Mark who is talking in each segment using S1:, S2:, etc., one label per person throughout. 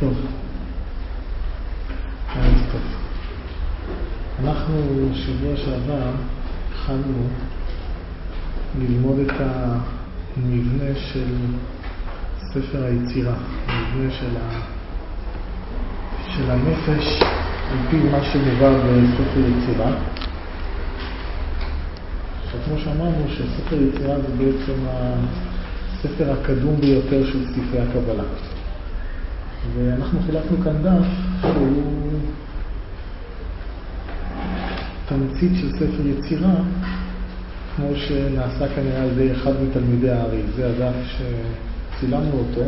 S1: טוב. אז טוב. אנחנו שבוע שעבר התחלנו ללמוד את המבנה של ספר היצירה, המבנה של, ה... של הנפש על פי מה שמובא בספר יצירה. עכשיו, כמו שאמרנו, שספר יצירה זה בעצם הספר הקדום ביותר של ספרי הקבלה. ואנחנו חילקנו כאן דף שהוא תמצית של ספר יצירה, כמו שנעשה כנראה על ידי אחד מתלמידי הארי. זה הדף שצילמנו אותו,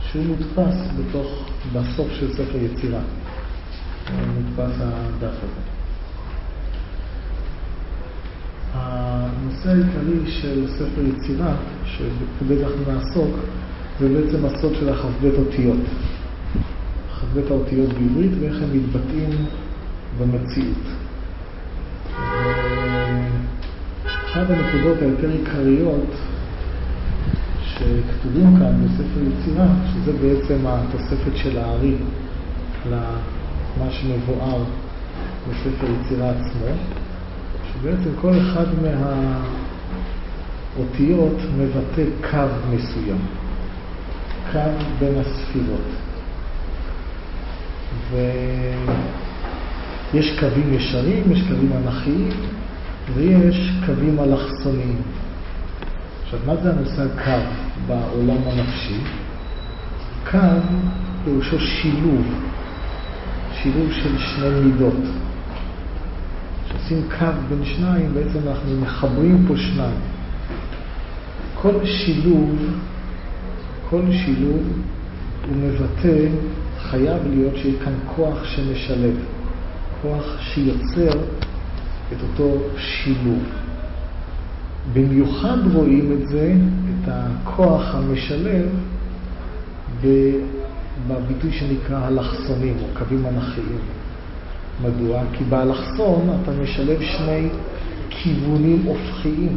S1: שהוא מודפס בתוך, בסוף של ספר יצירה. מודפס הדף הזה. הנושא העיקרי של ספר יצירה, אנחנו נעסוק, זה בעצם הסוד של הכ"ב אותיות. כ"ב האותיות בעברית ואיך הם מתבטאים במציאות. אחת הנקודות היותר עיקריות שכתובים כאן בספר יצירה, שזה בעצם התוספת של הארי למה שמבואר בספר יצירה עצמו, שבעצם כל אחד מהאותיות מבטא קו מסוים, קו בין הספירות. ויש קווים ישרים, יש קווים אנכיים, ויש קווים אלכסוניים. עכשיו, מה זה המושג קו בעולם הנפשי? קו פירושו שילוב, שילוב של שני מידות. כשעושים קו בין שניים, בעצם אנחנו מחברים פה שניים. כל שילוב, כל שילוב הוא מבטא, חייב להיות שיהיה כאן כוח שמשלב, כוח שיוצר את אותו שילוב. במיוחד רואים את זה, את הכוח המשלב, בביטוי שנקרא אלכסונים או קווים אנכיים. מדוע? כי באלכסון אתה משלב שני כיוונים הופכיים.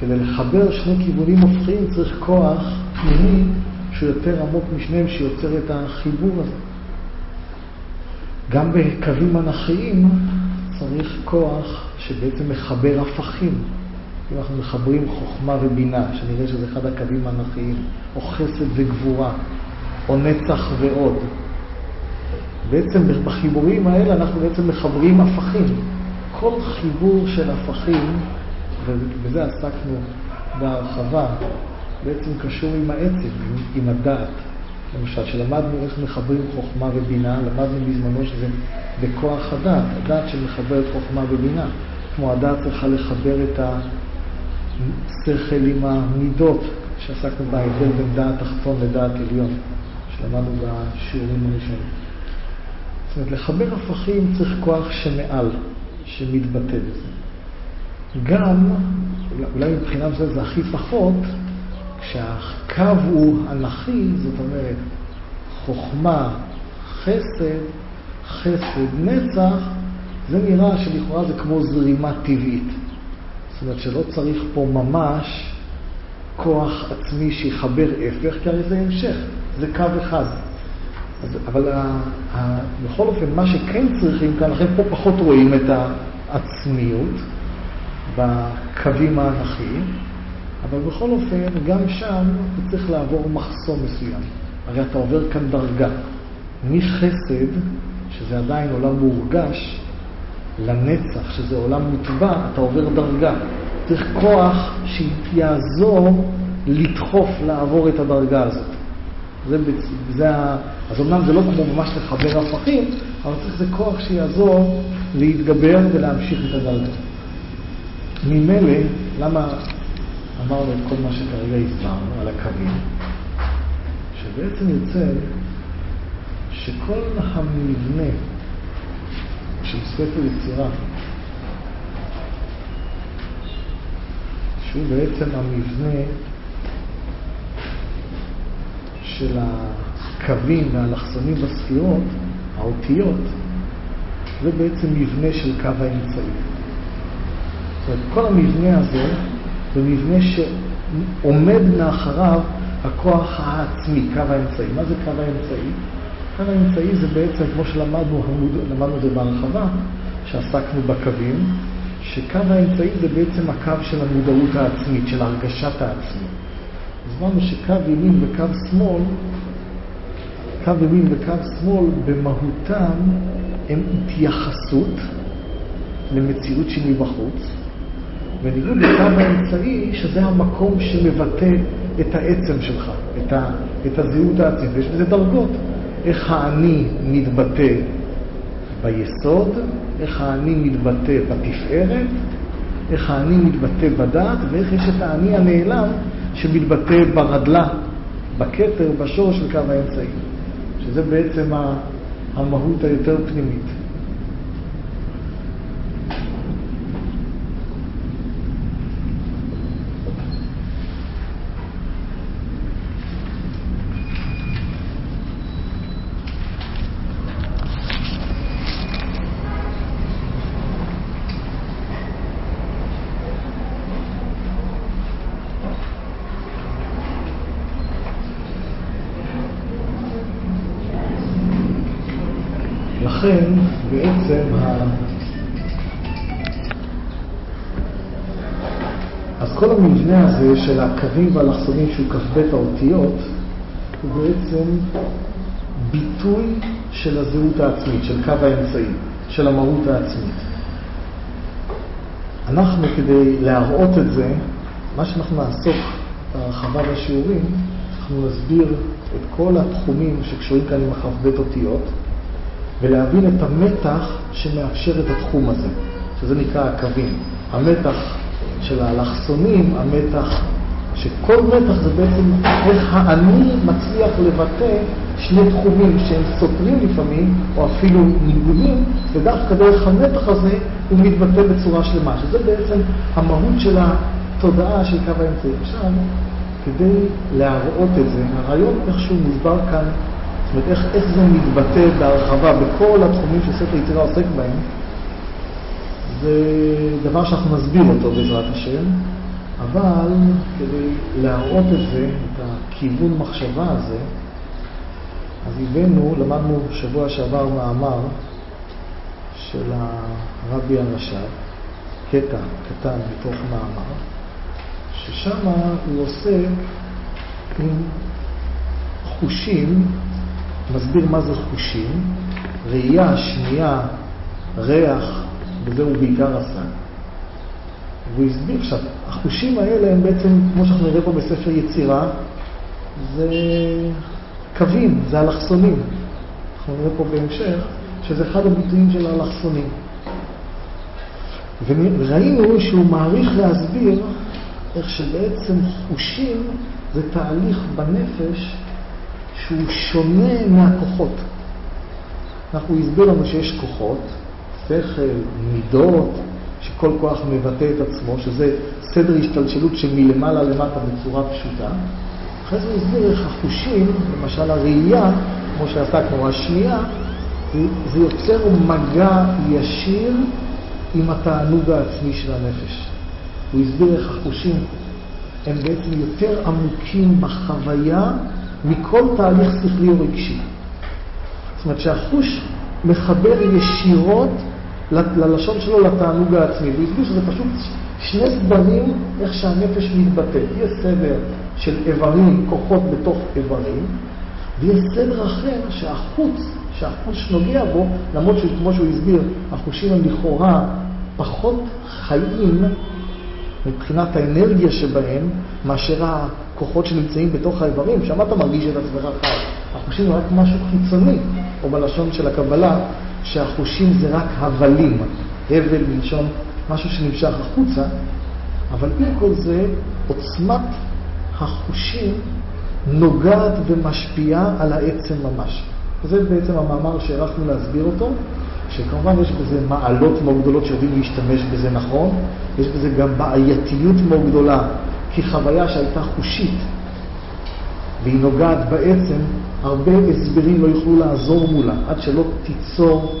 S1: כדי לחבר שני כיוונים הופכיים צריך כוח פנימי שהוא יותר עמוק משניהם, שיוצר את החיבור הזה. גם בקווים אנכיים צריך כוח שבעצם מחבר הפכים. אם אנחנו מחברים חוכמה ובינה, שנראה שזה אחד הקווים האנכיים, או חסד וגבורה, או נצח ועוד. בעצם בחיבורים האלה אנחנו בעצם מחברים הפכים. כל חיבור של הפכים, ובזה עסקנו בהרחבה, בעצם קשור עם העצם, עם הדעת. למשל, כשלמדנו איך מחברים חוכמה ובינה, למדנו בזמנו שזה בכוח הדעת, הדעת שמחברת חוכמה ובינה. כמו הדעת צריכה לחבר את השכל עם המידות, שעסקנו בהבדל בין דעת תחתון לדעת עליון, שלמדנו בשיעורים הראשונים. זאת אומרת, לחבר הפכים צריך כוח שמעל, שמתבטא בזה. גם, אולי מבחינה זו זה הכי פחות, כשהקו הוא אנכי, זאת אומרת, חוכמה, חסד, חסד, נצח, זה נראה שלכאורה זה כמו זרימה טבעית. זאת אומרת שלא צריך פה ממש כוח עצמי שיחבר הפך, כי הרי זה המשך, זה קו אחד. אז, אבל ה, ה, בכל אופן, מה שכן צריכים כאן, לכן פה פחות רואים את העצמיות בקווים האנכיים. אבל בכל אופן, גם שם אתה צריך לעבור מחסום מסוים. הרי אתה עובר כאן דרגה. מחסד, שזה עדיין עולם מורגש, לנצח, שזה עולם מוטבע, אתה עובר דרגה. צריך כוח שיעזור לדחוף לעבור את הדרגה הזאת. זה, זה, אז אמנם זה לא כמו ממש לחבר הפכים, אבל צריך זה כוח שיעזור להתגבר ולהמשיך את הדרגה. ממילא, למה אמרנו את כל מה שכרגע הסברנו על הקווים, שבעצם יוצא שכל המבנה של ספר יצירה, שהוא בעצם המבנה של הקווים והאלכסונים בספירות, האותיות, זה בעצם מבנה של קו האמצעי. כל המבנה הזה זה מבנה שעומד מאחריו הכוח העצמי, קו האמצעי. מה זה קו האמצעי? קו האמצעי זה בעצם, כמו שלמדנו, למדנו את זה בהרחבה, שעסקנו בקווים, שקו האמצעי זה בעצם הקו של המודעות העצמית, של הרגשת העצמי. אמרנו שקו ימין וקו שמאל, קו ימין וקו שמאל במהותם הם התייחסות למציאות שהיא מבחוץ, בניגוד לקו האמצעי, שזה המקום שמבטא את העצם שלך, את, ה, את הזהות העצמית. ויש בזה דרגות. איך האני מתבטא ביסוד, איך האני מתבטא בתפארת, איך האני מתבטא בדת, ואיך יש את האני הנעלם שמתבטא ברדלה, בכתר, בשור של קו האמצעי, שזה בעצם המהות היותר פנימית. של הקווים והאלכסונים שהוא כ"ב האותיות, הוא בעצם ביטוי של הזהות העצמית, של קו האמצעי, של המהות העצמית. אנחנו, כדי להראות את זה, מה שאנחנו נעסוק בהרחבה בשיעורים, אנחנו נסביר את כל התחומים שקשורים כאן עם הכ"ב אותיות, ולהבין את המתח שמאפשר את התחום הזה, שזה נקרא הקווים. המתח של האלכסונים, המתח, שכל מתח זה בעצם איך האני מצליח לבטא שני תחומים שהם סותרים לפעמים, או אפילו ניגודים, ודווקא דרך המתח הזה הוא מתבטא בצורה שלמה, שזה בעצם המהות של התודעה של קו האמצעי. עכשיו, כדי להראות את זה, הרעיון איכשהו מוסבר כאן זאת אומרת, איך, איך זה מתבטא בהרחבה בכל התחומים שספר יצירה עוסק בהם, זה דבר שאנחנו נסביר אותו בעזרת השם, אבל כדי להראות את זה, את הכיוון מחשבה הזה, אז הבאנו, למדנו שבוע שעבר מאמר של הרבי הרש"ב, קטע קטן מתוך מאמר, ששם הוא עוסק עם חושים מסביר מה זה חושים, ראייה, שמיעה, ריח, וזה הוא בעיקר עשה. והוא הסביר, עכשיו, החושים האלה הם בעצם, כמו שאנחנו נראה פה בספר יצירה, זה קווים, זה אלכסונים. אנחנו נראה פה בהמשך, שזה אחד הביטויים של האלכסונים. וראינו שהוא מעריך להסביר איך שבעצם חושים זה תהליך בנפש שהוא שונה מהכוחות. אנחנו הסביר לנו שיש כוחות, שכל, מידות, שכל כוח מבטא את עצמו, שזה סדר השתלשלות שמלמעלה למטה בצורה פשוטה. אחרי זה הוא הסביר איך החושים, למשל הראייה, כמו שעסקנו, השנייה, זה יוצר מגע ישיר עם התענוג העצמי של הנפש. הוא הסביר איך החושים הם בעצם יותר עמוקים בחוויה מכל תהליך שכלי או רגשי. זאת אומרת שהחוש מחבר ישירות ללשון שלו לתענוג העצמי. והוא הסביר שזה פשוט שני סדרים איך שהנפש מתבטא. יש סדר של איברים, כוחות בתוך איברים, ויש סדר אחר שהחוץ, שהחוש נוגע בו, למרות שכמו שהוא הסביר, החושים הם לכאורה פחות חיים מבחינת האנרגיה שבהם, מאשר הכוחות שנמצאים בתוך האיברים, שם אתה מרגיש את עצמך חי. החושים זה רק משהו חיצוני, או בלשון של הקבלה, שהחושים זה רק הבלים, הבל מלשון משהו שנמשך החוצה, אבל עם כל זה, עוצמת החושים נוגעת ומשפיעה על העצם ממש. וזה בעצם המאמר שהערכנו להסביר אותו, שכמובן יש בזה מעלות מאוד גדולות שיודעים להשתמש בזה נכון, יש בזה גם בעייתיות מאוד גדולה, כי חוויה שהייתה חושית והיא נוגעת בעצם, הרבה הסברים לא יוכלו לעזור מולה, עד שלא תיצור,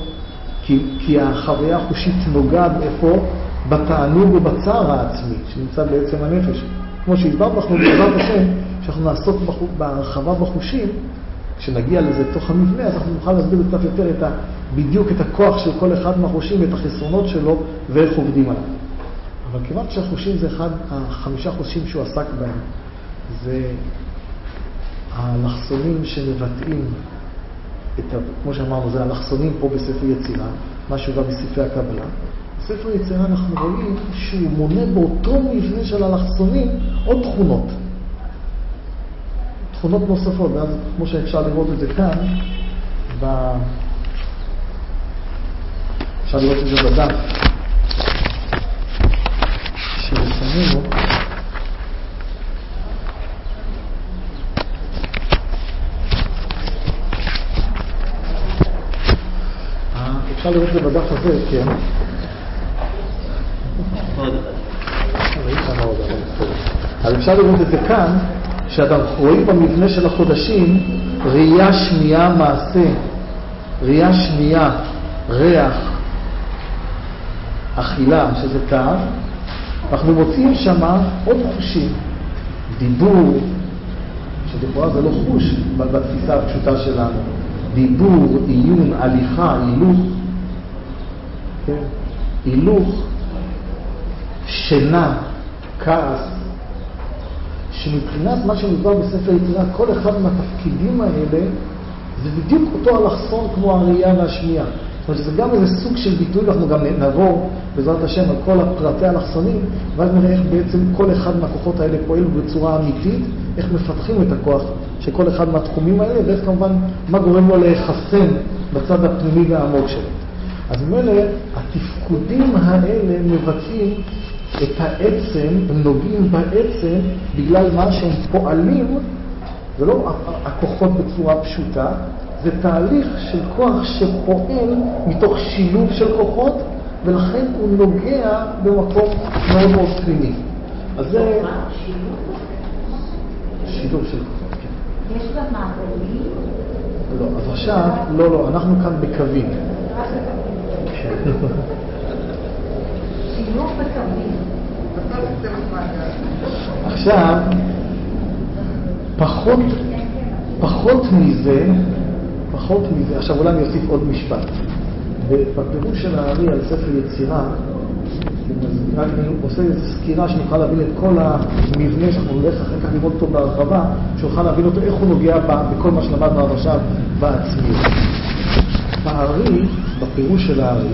S1: כי, כי החוויה החושית נוגעת איפה? בתענוג ובצער העצמי שנמצא בעצם הנפש. כמו שהסברנו, בעזרת השם, כשאנחנו נעסוק בהרחבה בחושים, כשנגיע לזה תוך המבנה, אז אנחנו נוכל להסביר קצת יותר את ה, בדיוק את הכוח של כל אחד מהחושים ואת החסרונות שלו ואיך עובדים עליו. אבל כיוון שהחושים זה אחד, החמישה חושים שהוא עסק בהם, זה האלכסונים שמבטאים את, ה, כמו שאמרנו, זה האלכסונים פה בספר יצירה, משהו גם בספרי הקבלה. בספר יצירה אנחנו רואים שהוא מונה באותו מבנה של אלכסונים עוד תכונות. תכונות נוספות, ואז כמו שאפשר לראות את זה כאן, ב... אפשר לראות את זה בדף שלפנינו. אפשר לראות את זה בדף הזה, כן. אז אפשר לראות את זה כאן. שאתם רואים במבנה של החודשים ראייה שנייה מעשה, ראייה שנייה ריח, אכילה, שזה תו, אנחנו מוצאים שם עוד חושים, דיבור, שלכאורה זה לא חוש בתפיסה הפשוטה שלנו, דיבור, עיון, הליכה, הילוך, כן? הילוך, שינה, כעס, שמבחינת מה שמדובר בספר יצירה, כל אחד מהתפקידים האלה זה בדיוק אותו אלכסון כמו הראייה והשמיעה. זאת אומרת שזה גם איזה סוג של ביטוי, אנחנו גם נעבור בעזרת השם על כל הפרטי האלכסונים, ואז נראה איך בעצם כל אחד מהכוחות האלה פועל בצורה אמיתית, איך מפתחים את הכוח של כל אחד מהתחומים האלה, ואיך כמובן, מה גורם לו להיחסן בצד הפנימי והעמוק שלו. אז ממילא התפקודים האלה מבצעים את העצם, הם נוגעים בעצם בגלל מה שהם פועלים, זה לא הכוחות בצורה פשוטה, זה תהליך של כוח שפועל מתוך שילוב של כוחות, ולכן הוא נוגע במקום מאוד מאוד פנימי. אז זה... שילוב של כוחות, כן.
S2: יש גם מעגלים?
S1: לא, אז עכשיו, לא, לא, אנחנו כאן בקווים. עכשיו, פחות, פחות מזה, פחות מזה, עכשיו אולי אני אוסיף עוד משפט. בפירוש של הארי על ספר יצירה, אני עושה איזו סקירה שנוכל להבין את כל המבנה שאנחנו נלך אחר כך לראות אותו בהרחבה, שנוכל להבין אותו, איך הוא נוגע בכל מה שלמדנו עד עכשיו בעצמיות. הארי, בפירוש של הארי,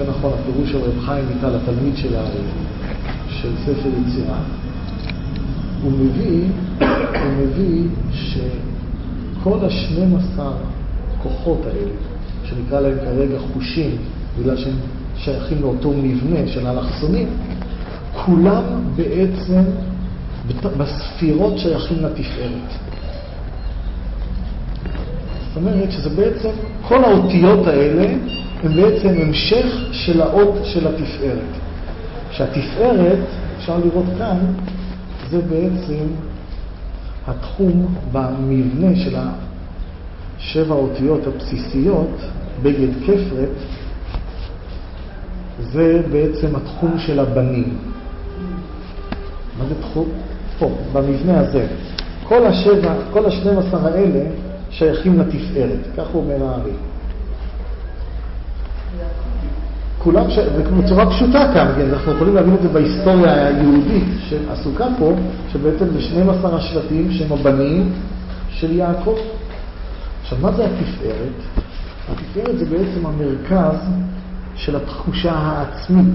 S1: יותר נכון הפירוש של רב חיים איטל, התלמיד של, ה... של ספר יצירה, הוא מביא, הוא מביא שכל השנים עשר כוחות האלה, שנקרא להם כרגע חושים, בגלל שהם שייכים לאותו מבנה של האלכסונים, כולם בעצם בספירות שייכים לתפארת. אומרת שזה בעצם, כל האותיות האלה הם בעצם המשך של האות של התפארת. שהתפארת, אפשר לראות כאן, זה בעצם התחום במבנה של השבע האותיות הבסיסיות, בגד כפרת, זה בעצם התחום של הבנים. מה זה תחום? פה, במבנה הזה. כל השבע, כל השנים עשר האלה שייכים לתפארת, כך אומר הארי. כולם, ש... בצורה פשוטה כאן, כן, אנחנו יכולים להבין את זה בהיסטוריה היהודית שעסוקה פה, שבעצם זה 12 השבטים שהם הבנים של יעקב. עכשיו, מה זה התפארת? התפארת זה בעצם המרכז של התחושה העצמית,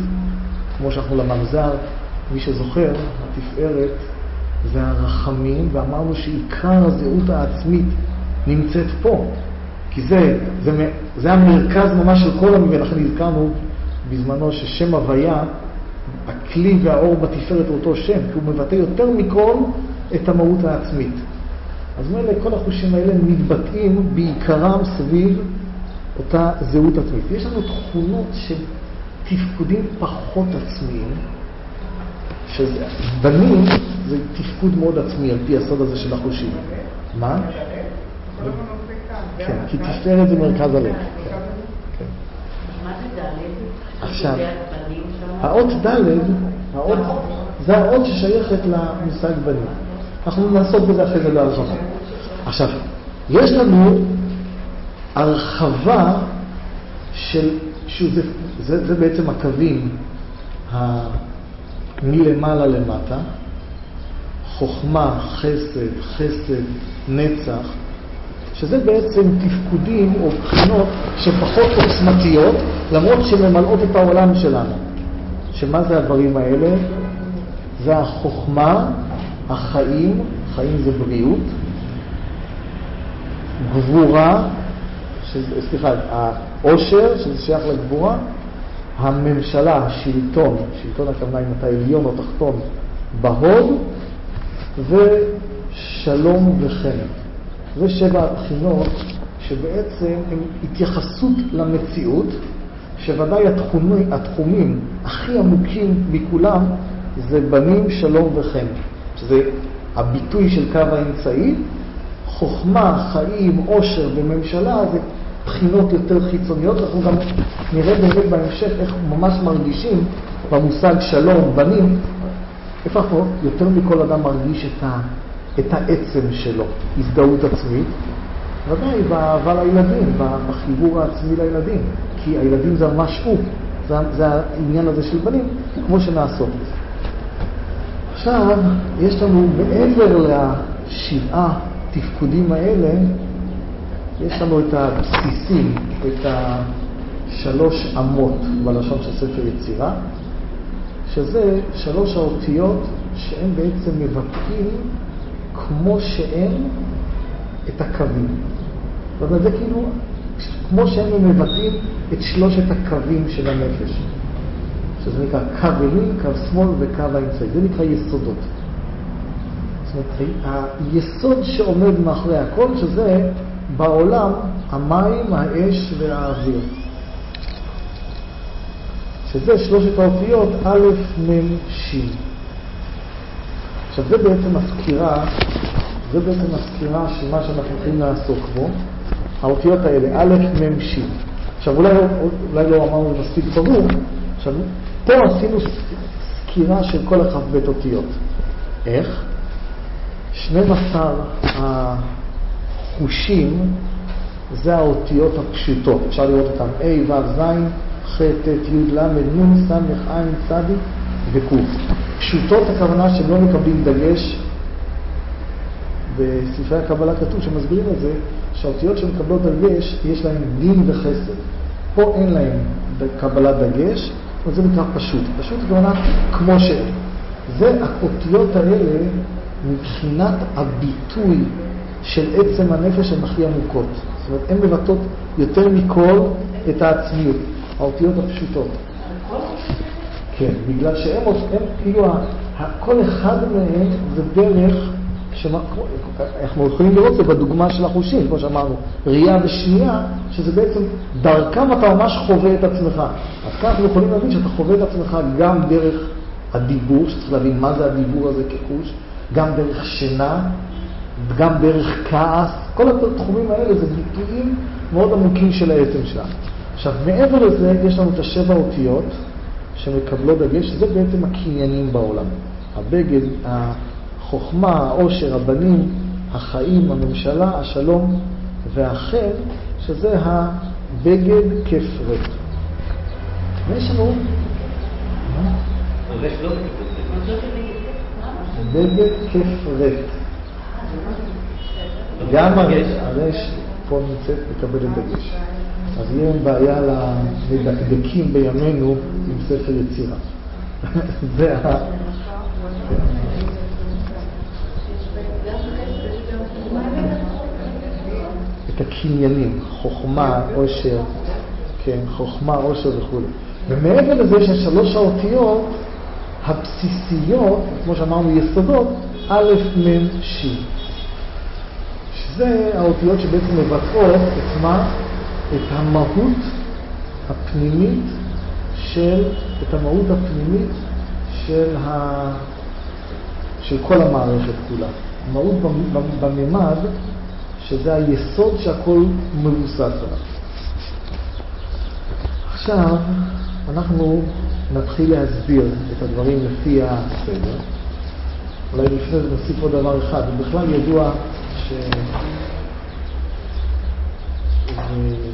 S1: כמו שאנחנו למדנו. זה, מי שזוכר, התפארת זה הרחמים, ואמרנו שעיקר הזהות העצמית נמצאת פה. כי זה, זה, זה המרכז ממש של כל המבנה, לכן הזכרנו בזמנו ששם הוויה, הכלי והאור בתפארת אותו שם, כי הוא מבטא יותר מכל את המהות העצמית. אז מילא כל החושים האלה מתבטאים בעיקרם סביב אותה זהות עצמית. יש לנו תכונות של תפקודים פחות עצמיים, שזה, בנים זה תפקוד מאוד עצמי על פי הסוד הזה של החושים. מה? כן, כי תפארת זה מרכז הלב.
S2: זה ד'?
S1: עכשיו, האות ד', האות זה האות ששייכת למושג בנים. אנחנו נעסוק בזה אחרי זה בהרחבה. עכשיו, יש לנו הרחבה של, שזה, זה, זה בעצם הקווים מלמעלה למטה, חוכמה, חסד, חסד, נצח, שזה בעצם תפקודים או בחינות שפחות עוצמתיות, למרות שממלאות את העולם שלנו. שמה זה הדברים האלה? זה החוכמה, החיים, חיים זה בריאות, גבורה, שזה, סליחה, העושר, שזה שייך לגבורה, הממשלה, השלטון, שלטון הכוונה אם אתה עליון או תחתון, בהוד, ושלום וחן. זה שבע הבחינות שבעצם הן התייחסות למציאות, שוודאי התחומים, התחומים הכי עמוקים מכולם זה בנים, שלום וחן, שזה הביטוי של קו האמצעי. חוכמה, חיים, עושר וממשלה זה בחינות יותר חיצוניות. אנחנו גם נראה באמת בהמשך איך ממש מרגישים במושג שלום, בנים, איפה אנחנו יותר מכל אדם מרגיש את, ה, את העצם שלו, הזדהות עצמית. ודאי באהבה לילדים, בחיבור העצמי לילדים, כי הילדים זה ממש הוא, זה, זה העניין הזה של בנים, כמו שנעסוק בזה. עכשיו, יש לנו מעבר לשבעה תפקודים האלה, יש לנו את הבסיסים, את השלוש אמות בלשון של ספר יצירה, שזה שלוש האותיות שהן בעצם מבטאים כמו שהן את הקווים. זאת אומרת, זה כאילו, כמו שהם מבטאים את שלושת הקווים של הנפש. שזה נקרא קו ימין, קו שמאל וקו האמצעי. זה נקרא יסודות. זאת אומרת, היסוד שעומד מאחורי הכל, שזה בעולם המים, האש והאוויר. שזה שלושת האותיות א', מ', ש'. עכשיו, זה בעצם הסקירה, זה בעצם הסקירה של מה שאנחנו הולכים לעסוק בו, האותיות האלה, א', מ', ש'. עכשיו, אולי, אולי לא אמרנו מספיק ברור, עכשיו, פה עשינו סקירה של כל הכ"ב אותיות. איך? 12 החושים זה האותיות הפשוטות. אפשר לראות אותן A, ו', ז', ח', ט', י', ל', נ', ס', ע', צ' וק'. פשוטות הכוונה שהם לא מקבלים דגש. בספרי הקבלה כתוב שמסבירים את זה, שהאותיות שמקבלות דגש, יש להן דין וחסד. פה אין להן קבלת דגש, אבל זה נקרא פשוט. פשוט הכוונה כמו שהן. זה האותיות האלה מבחינת הביטוי של עצם הנפש הן הכי עמוקות. זאת אומרת, הן מבטאות יותר מכל את העצמיות, האותיות הפשוטות. כן, בגלל שהם, הם, כאילו, כל אחד מהם זה דרך, אנחנו יכולים לראות זה בדוגמה של החושים, כמו שאמרנו, ראייה ושנייה, שזה בעצם, דרכם אתה ממש חווה את עצמך. אז כאן אנחנו יכולים להבין שאתה חווה את עצמך גם דרך הדיבור, שצריך להבין מה זה הדיבור הזה כחוש, גם דרך שינה, גם דרך כעס, כל התחומים האלה זה ביטויים מאוד עמוקים של העצם שלנו. עכשיו, מעבר לזה, יש לנו את השבע אותיות שמקבלות דגש, שזה בעצם הקניינים בעולם. הבגד, החוכמה, העושר, הבנים, החיים, הממשלה, השלום והחן, שזה הבגד ריק. ויש לנו... בגד ריק. גם הרש פה נמצאת מקבלת דגש. אז יהיה בעיה למדקדקים בימינו עם ספר יצירה. זה ה... את הקניינים, חוכמה, עושר, כן, חוכמה, עושר וכו'. ומעבר לזה יש שלוש האותיות הבסיסיות, כמו שאמרנו, יסודות, א', מ', ש'. שזה האותיות שבעצם מבטאות את מה? את המהות הפנימית של, את המהות הפנימית של, ה, של כל המערכת כולה. המהות בממד, שזה היסוד שהכל מבוסס עליו. עכשיו, אנחנו נתחיל להסביר את הדברים לפי הסדר. אולי לפני זה נוסיף עוד דבר אחד. בכלל ידוע ש...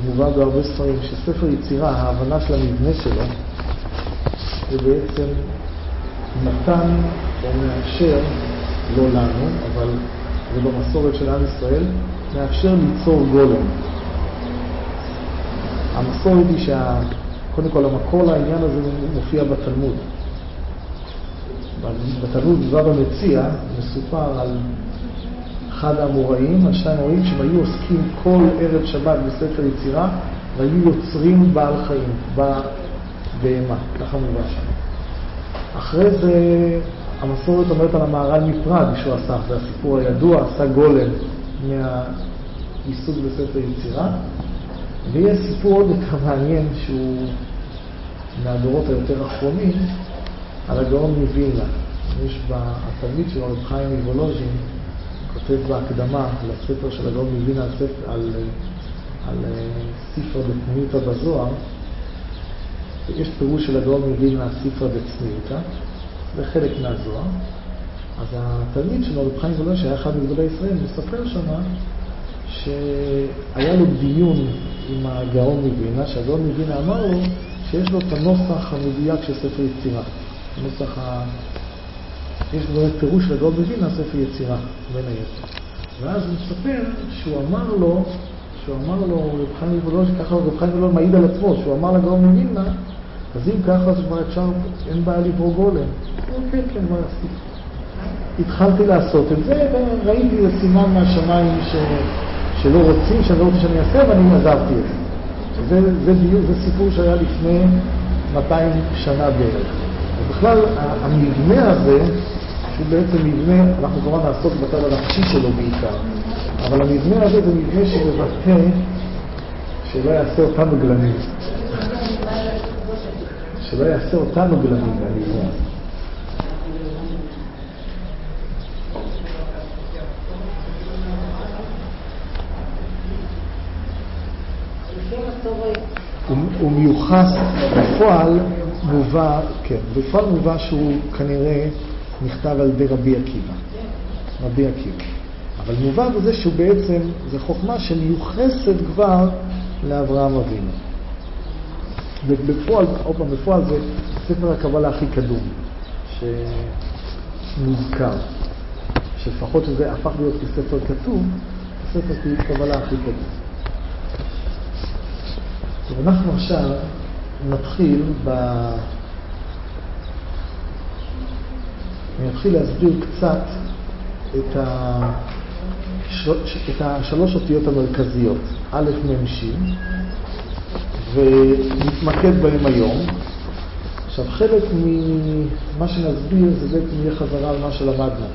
S1: מובא בהרבה ספרים, שספר יצירה, ההבנה של המבנה שלו, זה בעצם נתן או מאפשר, לא לנו, אבל זה במסורת של עם ישראל, מאפשר ליצור גולם. המסורת היא שקודם כל המקור לעניין הזה מופיע בתלמוד. בתלמוד דבר המציע מסופר על אחד האמוראים, שני האמוראים, שהם היו עוסקים כל ערב שבת בספר יצירה, והיו יוצרים בעל חיים, בהמה, ככה מובא שם. אחרי זה המסורת אומרת על המהר"ל מפראג שהוא עשה, זה הסיפור הידוע, עשה גולם מהעיסוק בספר יצירה. ויש סיפור עוד יותר מעניין שהוא מהדורות היותר אחרונים, על הגאון מווילנה. יש בתלמיד שלו, רב חיים מוולוז'ין, כותב בהקדמה לספר של הגאון מווילנה על, ספר, על, על ספר דתניותא בזוהר, יש פירוש של הגאון מווילנה ספר דצניותא, זה חלק מהזוהר. אז התלמיד שלו, רב חיים וולוז'ין, שהיה אחד מגדולי ישראל, מספר שמה שהיה לו דיון עם הגאון מווינה, שהגאון מווינה אמר לו שיש לו את הנוסח המדויק של ספר יצירה. הנוסח ה... יש באמת פירוש של הגאון מווינה, ספר יצירה, בין היתר. ואז הוא מספר שהוא אמר לו, שהוא אמר לו, רב חיים וולוז'ין, ככה רב חיים וולוז'ין מעיד על עצמו, שהוא אמר לגאון מווינה, אז אם ככה, אז כבר אפשר, אין בעיה לברוא גולם. אומר, כן, כן, מה עשיתי? התחלתי לעשות את זה, וראיתי איזה סימן מהשמיים ש... שלא רוצים, שאני לא רוצה שאני אעשה, ואני עזבתי את זה. זה, זה, זה סיפור שהיה לפני 200 שנה בערך. ובכלל, המבנה הזה, שהוא בעצם מבנה, אנחנו כמובן נעסוק בצד הנפשי שלו בעיקר, אבל המבנה הזה זה מבנה שמבטא שלא יעשה אותנו גלמים. שלא יעשה אותנו גלמים מהמבנה הזה. הוא מיוחס, בפועל מובא, כן, בפועל מובא שהוא כנראה נכתב על ידי רבי עקיבא. רבי עקיבא. אבל מובא בזה שהוא בעצם, זו חוכמה שמיוחסת כבר לאברהם אבינו. ובפועל, עוד פעם, בפועל זה ספר הקבלה הכי קדום שמוזכר. שלפחות שזה הפך להיות כספר כתוב, ספר קבלה הכי קדום. טוב, אנחנו עכשיו נתחיל ב... אני אתחיל להסביר קצת את, ה... את השלוש אותיות המרכזיות, א', מ', ש', ונתמקד בהם היום. עכשיו, חלק ממה שנסביר זה בעצם יהיה חזרה על מה שלמדנו.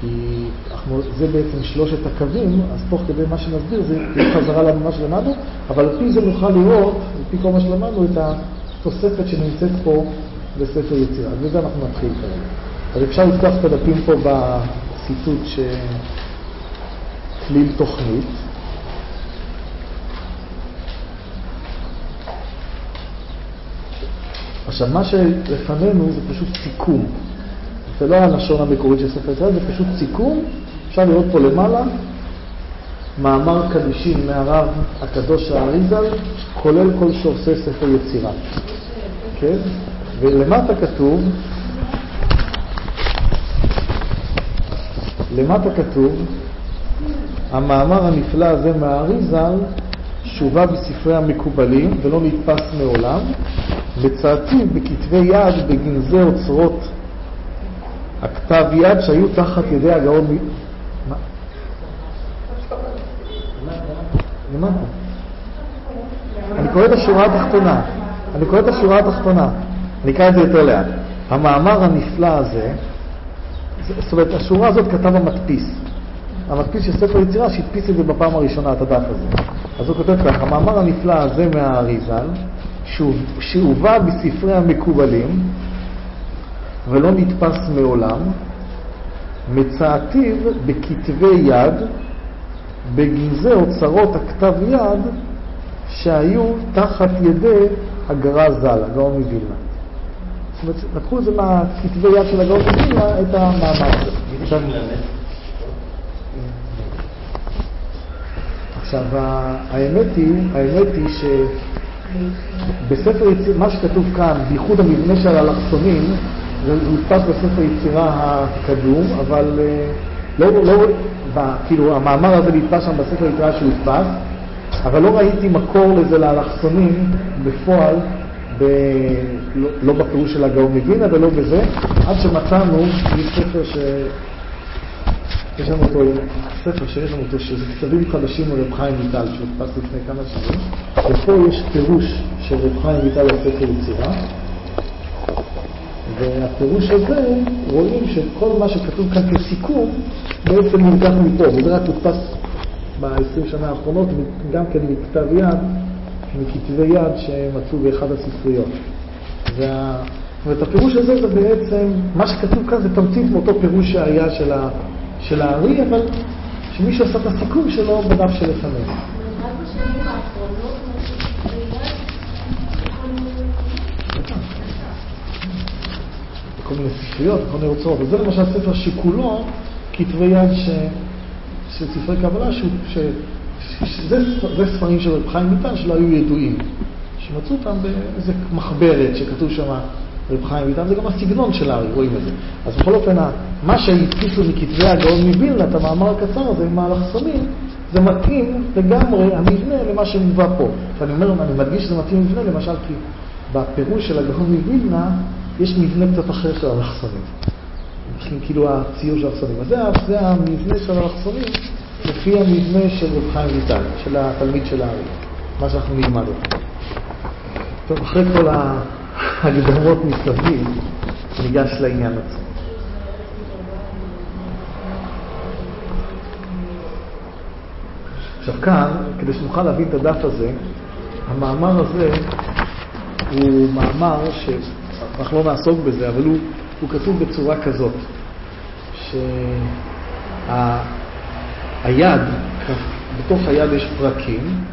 S1: כי אנחנו, זה בעצם שלושת הקווים, אז תוך כדי מה שנסביר זה חזרה למה שלמדנו, אבל על פי זה נוכל לראות, על פי כל מה שלמדנו, את התוספת שנמצאת פה בספר יצירה. בזה אנחנו נתחיל כרגע. אז אפשר לפתוח את הדפים פה בציטוט שכליל תוכנית. עכשיו, מה שלפנינו זה פשוט סיכום. זה לא הלשון המקורית של ספר ישראל, זה פשוט סיכום. אפשר לראות פה למעלה מאמר קדישין מהרב הקדוש האריזל, כולל כל שעושה ספר יצירה. כן? ולמטה כתוב, למטה כתוב, המאמר הנפלא הזה מהאריזל שובה בספרי המקובלים ולא נתפס מעולם, מצאתי בכתבי יד בגנזי אוצרות הכתב יד שהיו תחת ידי הגאון מ... מה? למטה. אני קורא את השורה התחתונה. אני קורא את השורה התחתונה. אני אקרא את זה יותר לאט. המאמר הנפלא הזה, זאת אומרת, השורה הזאת כתב המדפיס. המדפיס של ספר יצירה שהדפיס את זה בפעם הראשונה, את הדף הזה. אז הוא כותב כך, המאמר הנפלא הזה מהאריזל, שהובא בספרי המקובלים, ולא נתפס מעולם, מצאתיו בכתבי יד, בגנזי אוצרות הכתב יד שהיו תחת ידי הגר"א ז"ל, הגאון מווילנה. לקחו את זה מהכתבי יד של הגאון מווילנה, את המאמר הזה. עכשיו, האמת היא, האמת היא שבספר יצירה, מה שכתוב כאן, בייחוד המבנה של האלכסונים, זה נתפס בספר יצירה הקדום, אבל אה, לא, לא, ב, כאילו המאמר הזה נתפס שם בספר יצירה שהודפס, אבל לא ראיתי מקור לזה לאלכסונים בפועל, ב, לא, לא בפירוש של הגאון מווינה ולא בזה, עד שמצאנו, ספר ש... יש לנו פה ספר שיש לנו אותו, שזה כתבים חדשים מרב חיים ויטל, שהודפס לפני כמה שנים, ופה יש פירוש של רב חיים ויטל על ספר יצירה, והפירוש הזה, רואים שכל מה שכתוב כאן כסיכום, בעצם נלקח מפה, וזה רק הודפס ב-20 שנה האחרונות, גם כן מכתב יד, מכתבי יד שמצאו באחד הספריות. וה... אומרת, הפירוש הזה זה בעצם, מה שכתוב כאן זה תמצית מאותו פירוש שהיה של, ה... של הארי, אבל שמישהו עשה את הסיכום שלו בדף שלפנינו. כל מיני ספריות, כל מיני אוצרות. וזה למשל ספר שכולו כתבי יד ש... של ספרי קבלה, ש... זה, זה ספרים של רב חיים ויטל שלא היו ידועים, שמצאו אותם באיזה מחברת שכתוב שם רב חיים ויטל, זה גם הסגנון של הארי, רואים את זה. אז בכל אופן, מה שהדפיסו מכתבי הגאון מווילנה, את המאמר הקצר הזה עם האלכסונים, זה מתאים לגמרי, המבנה, למה שמובא פה. ואני אומר, אני מדגיש שזה מתאים למבנה, למשל, כי בפירוש של הגאון מווילנה, יש מבנה קצת אחר של אלכסונים. כאילו הציור של האלכסונים. אז זה, זה המבנה של האלכסונים לפי המבנה של רב חיים ויטל, של התלמיד של הארי, מה שאנחנו נלמד אותו. טוב, אחרי כל ההקדמות מסביב, ניגש לעניין עצמו. עכשיו כאן, כדי שנוכל להבין את הדף הזה, המאמר הזה הוא מאמר ש... אנחנו לא נעסוק בזה, אבל הוא, הוא כתוב בצורה כזאת, שהיד, בתוך היד יש פרקים,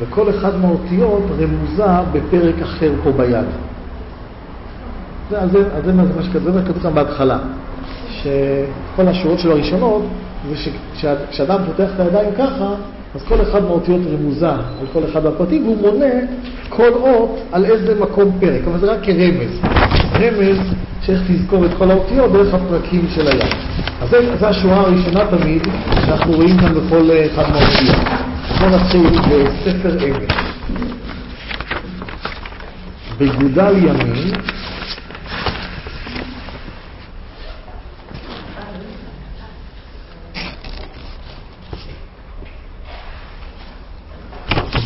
S1: וכל אחד מהאותיות רמוזה בפרק אחר פה ביד. זה, זה, זה, מה שכתוב כאן בהתחלה, שכל השורות שלו הראשונות, זה שכשאדם פותח את הידיים ככה, אז כל אחד מהאותיות רמוזה על כל אחד מהפרטים, והוא מונה כל אות על איזה מקום פרק, אבל זה רק כרמז. רמז שצריך לזכור את כל האותיות דרך הפרקים של היד. אז זו השורה הראשונה תמיד, שאנחנו רואים כאן בכל אחד מהאותיות. בואו נתחיל בספר אמש. בגודל ימין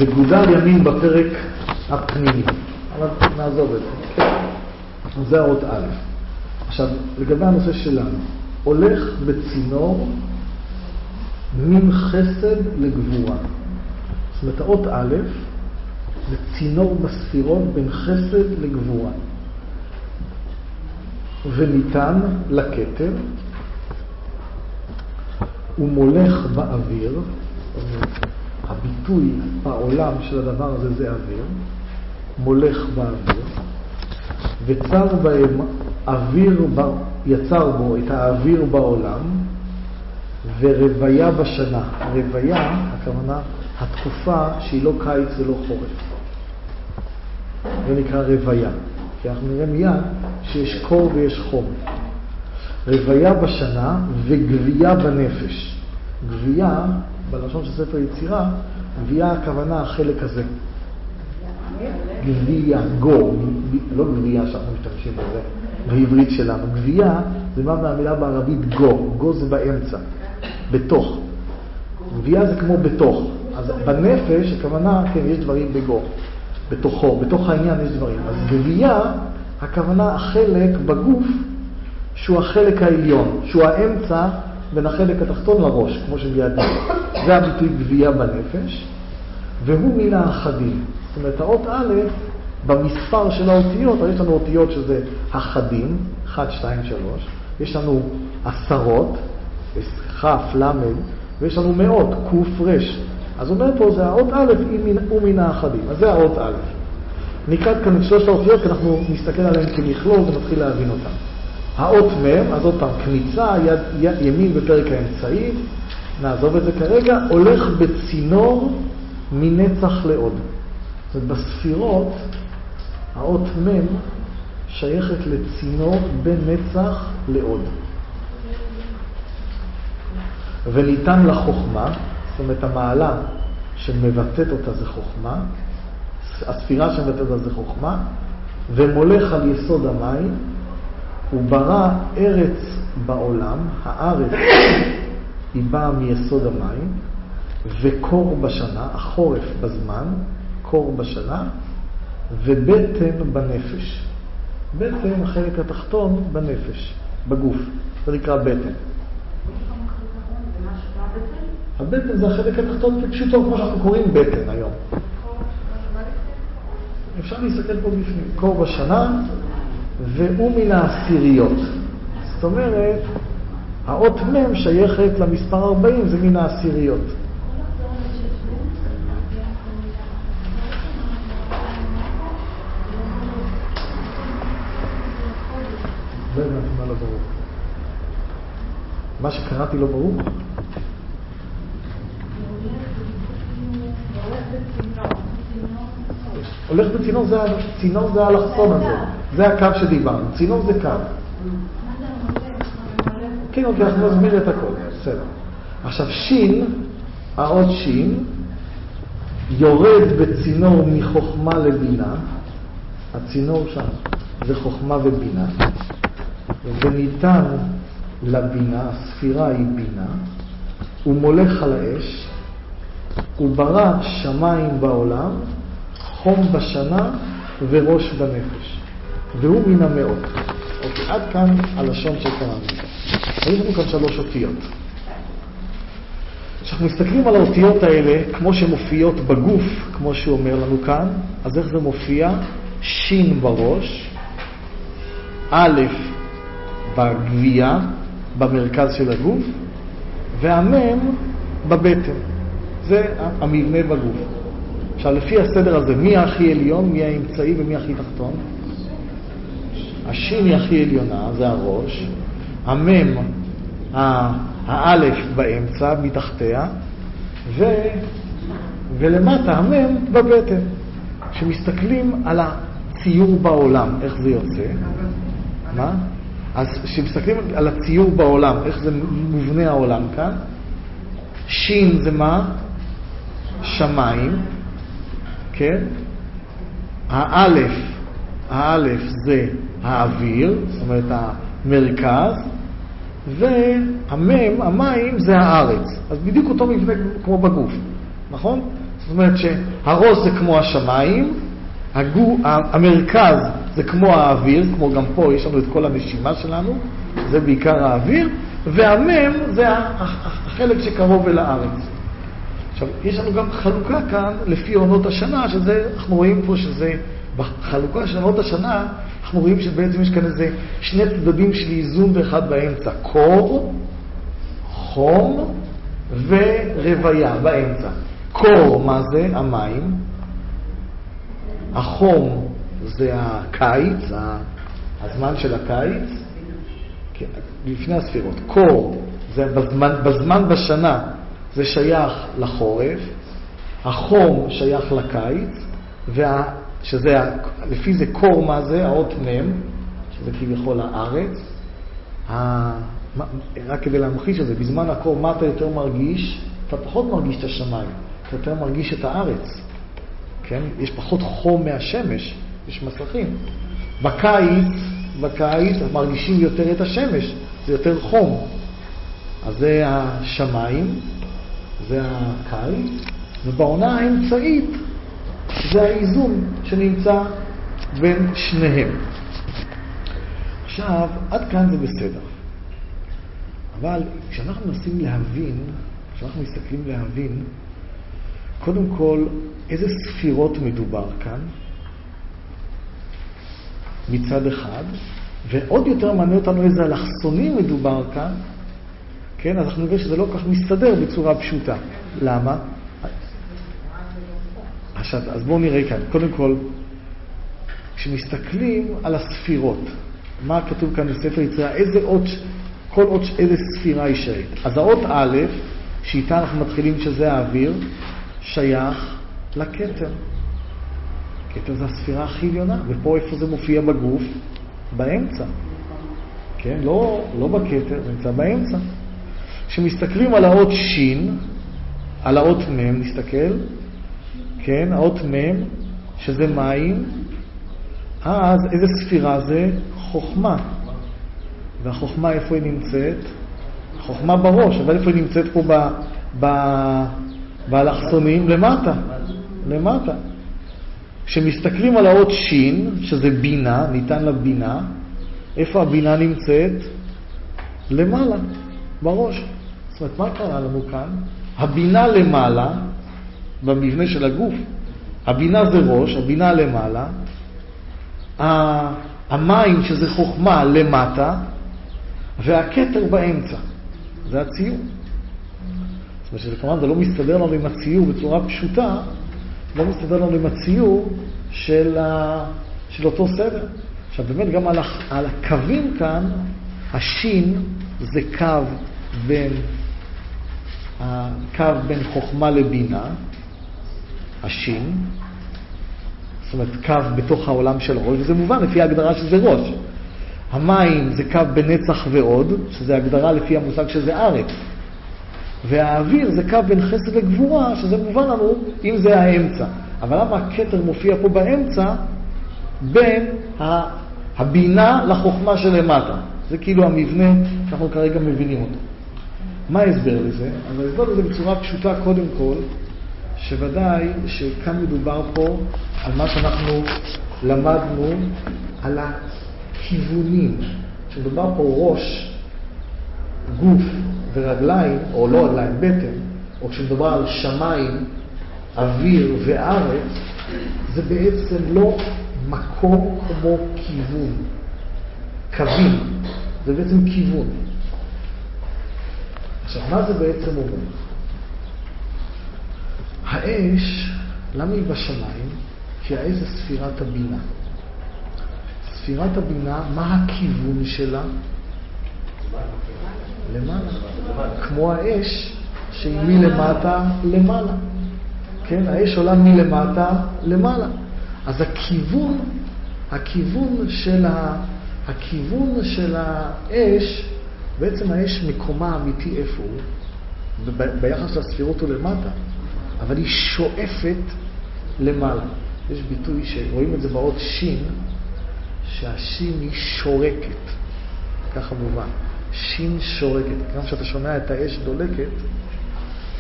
S1: וגודל ימין בפרק הפנימי. אבל נעזוב את זה. זה האות א'. עכשיו, לגבי הנושא שלנו, הולך בצינור מן חסד לגבורה. זאת אומרת, האות א' זה צינור בספירות בין חסד לגבורה. וניתן לכתר, הוא מולך באוויר, הביטוי בעולם של הדבר הזה זה אוויר, מולך באוויר, וצר בהם אוויר, יצר בו את האוויר בעולם, ורוויה בשנה. רוויה, הכוונה, התקופה שהיא לא קיץ ולא חורף. זה נקרא רוויה. כי אנחנו נראה מיד שיש קור ויש חום. רוויה בשנה וגבייה בנפש. גבייה בלשון של ספר יצירה, גבייה הכוונה החלק הזה. גבייה, גו, לא גבייה שאנחנו משתמשים בזה בעברית שלנו. גבייה זה בא מהמילה בערבית גו, גו זה באמצע, בתוך. גבייה זה כמו בתוך. אז בנפש, הכוונה, כן, יש דברים בגו, בתוכו, בתוך העניין יש דברים. אז גבייה, הכוונה החלק בגוף שהוא החלק העליון, שהוא האמצע בין החלק התחתון לראש, כמו שבידי. זה הביטוי גבייה בנפש, והוא מן האחדים. זאת אומרת, האות א', במספר של האותיות, יש לנו אותיות שזה אחדים, 1, 2, 3, יש לנו עשרות, כ', ל', ויש לנו מאות, ק', ר'. אז אומר פה, זה האות א' הוא מן האחדים. אז זה האות א'. נקרא כאן את שלושת האותיות, כי אנחנו נסתכל עליהן כמכלול ונתחיל להבין אותן. האות מ', אז עוד פעם, כניסה, יד, יד ימין בפרק האמצעי, נעזוב את זה כרגע, הולך בצינור מנצח לעוד. זאת בספירות, האות מ' שייכת לצינור בין נצח לעוד. וניתן לה חוכמה, זאת אומרת המעלה שמבטאת אותה זה חוכמה, הספירה שמבטאת אותה זה חוכמה, ומולך על יסוד המים, הוא ברא ארץ בעולם, הארץ היא באה מיסוד המים, וקור בשנה, החורף בזמן, קור בשנה, ובטן בנפש. בטן, החלק התחתון בנפש, בגוף, זה נקרא בטן. הבטן זה החלק התחתון כפשוטו, כמו שאנחנו קוראים בטן היום. אפשר להסתכל פה בפנים. קור בשנה, והוא מן העשיריות. זאת אומרת, האות מ' שייכת למספר 40, זה מן העשיריות. לא מה לא. מה שקראתי לא ברור? הולך בצינור, זה, צינור זה האלכסון הזה, זה הקו שדיברנו, צינור זה קו. כן, אוקיי, אנחנו נסביר את הכל, בסדר. עכשיו, שין, האות שין, יורד בצינור מחוכמה לבינה, הצינור שם זה חוכמה ובינה, וניתן לבינה, הספירה היא בינה, הוא מולך על האש, הוא ברא שמיים בעולם, חום בשנה וראש בנפש. והוא מן המאות. אוקיי, עד כאן הלשון שקראנו. יש לנו כאן שלוש אותיות. כשאנחנו מסתכלים על האותיות האלה, כמו שהן מופיעות בגוף, כמו שהוא אומר לנו כאן, אז איך זה מופיע? שין בראש, א' בגבייה, במרכז של הגוף, והמם בבטן. זה המבנה בגוף. עכשיו, לפי הסדר הזה, מי הכי עליון, מי האמצעי ומי הכי תחתון? השין היא הכי עליונה, זה הראש. המם, האלף באמצע, מתחתיה, ו... ולמטה המם בבטן. כשמסתכלים על הציור בעולם, איך זה יוצא? מה? אז כשמסתכלים על הציור בעולם, איך זה מובנה העולם כאן, שין זה מה? שמיים, כן? האלף, האלף זה האוויר, זאת אומרת המרכז, והמם, המים, זה הארץ. אז בדיוק אותו מבנה כמו בגוף, נכון? זאת אומרת שהראש זה כמו השמיים, הגו, המרכז זה כמו האוויר, כמו גם פה יש לנו את כל הנשימה שלנו, זה בעיקר האוויר, והמם זה החלק שקרוב אל הארץ. עכשיו, יש לנו גם חלוקה כאן לפי עונות השנה, שזה, אנחנו רואים פה שזה, בחלוקה של עונות השנה, אנחנו רואים שבעצם יש כאן איזה שני צדדים של איזון ואחד באמצע. קור, חום ורוויה באמצע. קור, מה זה? המים. החום זה הקיץ, הזמן של הקיץ, כן, לפני הספירות. קור זה בזמן, בזמן בשנה זה שייך לחורף, החום שייך לקיץ, וה, שזה, לפי זה קור מה זה, האות מ', שזה כביכול הארץ. ה, רק כדי להמחיש את זה, בזמן הקור מה אתה יותר מרגיש? אתה פחות מרגיש את השמיים, אתה יותר מרגיש את הארץ. כן? יש פחות חום מהשמש, יש מסכים. בקיץ, בקיץ מרגישים יותר את השמש, זה יותר חום. אז זה השמיים, זה הקיץ, ובעונה האמצעית זה האיזון שנמצא בין שניהם. עכשיו, עד כאן זה בסדר. אבל כשאנחנו מנסים להבין, כשאנחנו מסתכלים להבין, קודם כל, איזה ספירות מדובר כאן מצד אחד, ועוד יותר מעניין אותנו איזה אלכסונים מדובר כאן, כן? אז אנחנו נראה שזה לא כל כך מסתדר בצורה פשוטה. למה? עכשיו, אז בואו נראה כאן. קודם כל, כשמסתכלים על הספירות, מה כתוב כאן בספר יצירה, איזה אות, כל אות, איזה ספירה היא שייכת. אז האות א', שאיתה אנחנו מתחילים שזה האוויר, שייך לכתר. כתר זה הספירה הכי עליונה, ופה איפה זה מופיע בגוף? באמצע. כן? לא, לא בכתר, זה נמצא באמצע. כשמסתכלים על האות ש', על האות מ', נסתכל, כן? האות מ', שזה מים, אז איזה ספירה זה? חוכמה. והחוכמה איפה היא נמצאת? חוכמה בראש, אבל איפה היא נמצאת פה ב, ב, באלכסונים? למטה. למטה. כשמסתכלים על האות ש', שזה בינה, ניתן לה בינה, איפה הבינה נמצאת? למעלה, בראש. אומרת, מה קרה לנו כאן? הבינה למעלה, במבנה של הגוף, הבינה זה ראש, הבינה למעלה, המים, שזה חוכמה, למטה, והכתר באמצע. זה הציור. זאת אומרת שכמובן זה לא מסתדר לנו עם הציור בצורה פשוטה, לא מסתדר לנו עם הציור של, ה... של אותו סדר. עכשיו באמת גם על, ה... על הקווים כאן, השין זה קו בין, הקו בין חוכמה לבינה, השין, זאת אומרת קו בתוך העולם של ראש, וזה מובן לפי ההגדרה שזה ראש. המים זה קו בנצח ועוד, שזה הגדרה לפי המושג שזה ארץ. והאוויר זה קו בין חסד לגבורה, שזה מובן לנו אם זה האמצע. אבל למה הכתר מופיע פה באמצע בין הבינה לחוכמה שלמטה? זה כאילו המבנה שאנחנו כרגע מבינים אותו. מה ההסבר לזה? אז ההסבר לזה בצורה פשוטה קודם כל, שוודאי שכאן מדובר פה על מה שאנחנו למדנו, על הכיוונים. כשמדובר פה ראש, גוף ורגליים, או לא רגליים, בטן, או כשמדובר על שמיים, אוויר וארץ, זה בעצם לא מקום כמו כיוון, קווים, זה בעצם כיוון. עכשיו, מה זה בעצם אומר? האש, למה היא בשמיים? כי האש זה ספירת הבינה. ספירת הבינה, מה הכיוון שלה? למעלה. כמו האש שהיא מלמטה למעלה. כן, האש עולה מלמטה למעלה. אז הכיוון, הכיוון של, ה, הכיוון של האש, בעצם האש מקומה האמיתי איפה הוא? ביחס לספירות הוא למטה. אבל היא שואפת למעלה. יש ביטוי שרואים את זה באות שין, שהשין היא שורקת, ככה מובן. שין שורקת. גם כשאתה שומע את האש דולקת,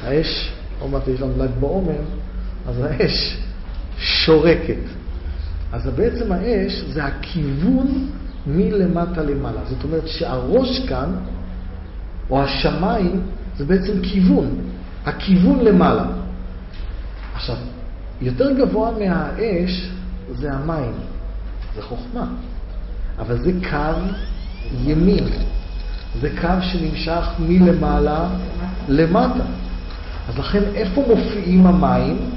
S1: האש, עוד מעט יש לנו ל"ג בעומר, אז האש שורקת. אז בעצם האש זה הכיוון מלמטה למעלה. זאת אומרת שהראש כאן, או השמיים, זה בעצם כיוון. הכיוון למעלה. עכשיו, יותר גבוה מהאש זה המים, זה חוכמה. אבל זה קו ימין. זה קו שנמשך מלמעלה למטה. אז לכן איפה מופיעים המים?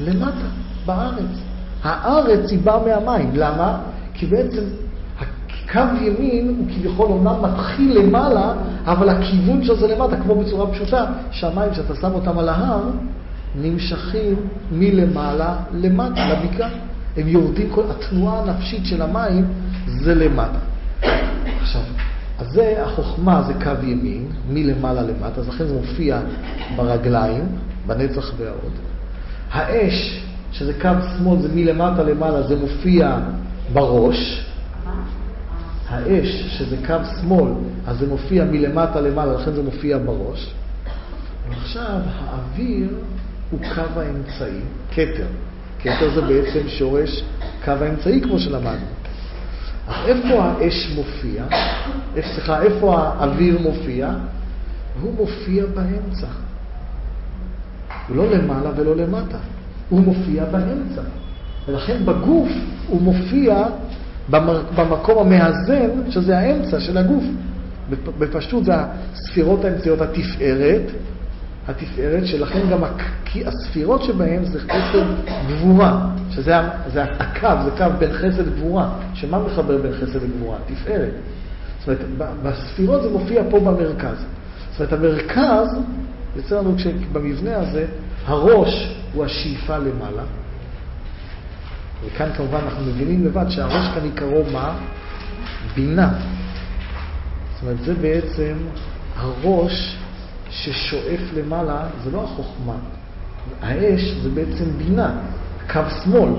S1: למטה, בארץ. הארץ היא באה מהמים. למה? כי בעצם קו ימין הוא כביכול אומנם מתחיל למעלה, אבל הכיוון של זה למטה, כמו בצורה פשוטה, שהמים, שאתה שם אותם על ההר, נמשכים מלמעלה למטה, לבקעה. הם יורדים, כל התנועה הנפשית של המים זה למטה. עכשיו, אז זה, החוכמה זה קו ימין, מלמעלה למטה, אז לכן זה מופיע ברגליים, בנצח והעוד. האש, שזה קו שמאל, זה מלמטה למעלה, זה מופיע בראש. האש, שזה קו שמאל, אז זה מופיע מלמטה למעלה, לכן זה מופיע בראש. ועכשיו, האוויר הוא קו האמצעי, כתר. כתר זה בעצם שורש קו האמצעי, כמו שלמדנו. אז איפה האש מופיע? סליחה, איפה האוויר מופיע? הוא מופיע באמצע. הוא לא למעלה ולא למטה, הוא מופיע באמצע. ולכן בגוף הוא מופיע במקום המאזן, שזה האמצע של הגוף. בפשטות זה הספירות האמצעיות, התפארת, התפארת, שלכן גם הספירות שבהם זה חסד גבורה, שזה זה הקו, זה קו בין חסד לגבורה. שמה מחבר בין חסד לגבורה? תפארת. זאת אומרת, בספירות זה מופיע פה במרכז. זאת אומרת, המרכז, יוצא לנו במבנה הזה, הראש הוא השאיפה למעלה. וכאן כמובן אנחנו מבינים לבד שהראש כאן עיקרו מה? בינה. זאת אומרת, זה בעצם הראש ששואף למעלה, זה לא החוכמה. האש זה בעצם בינה, קו שמאל.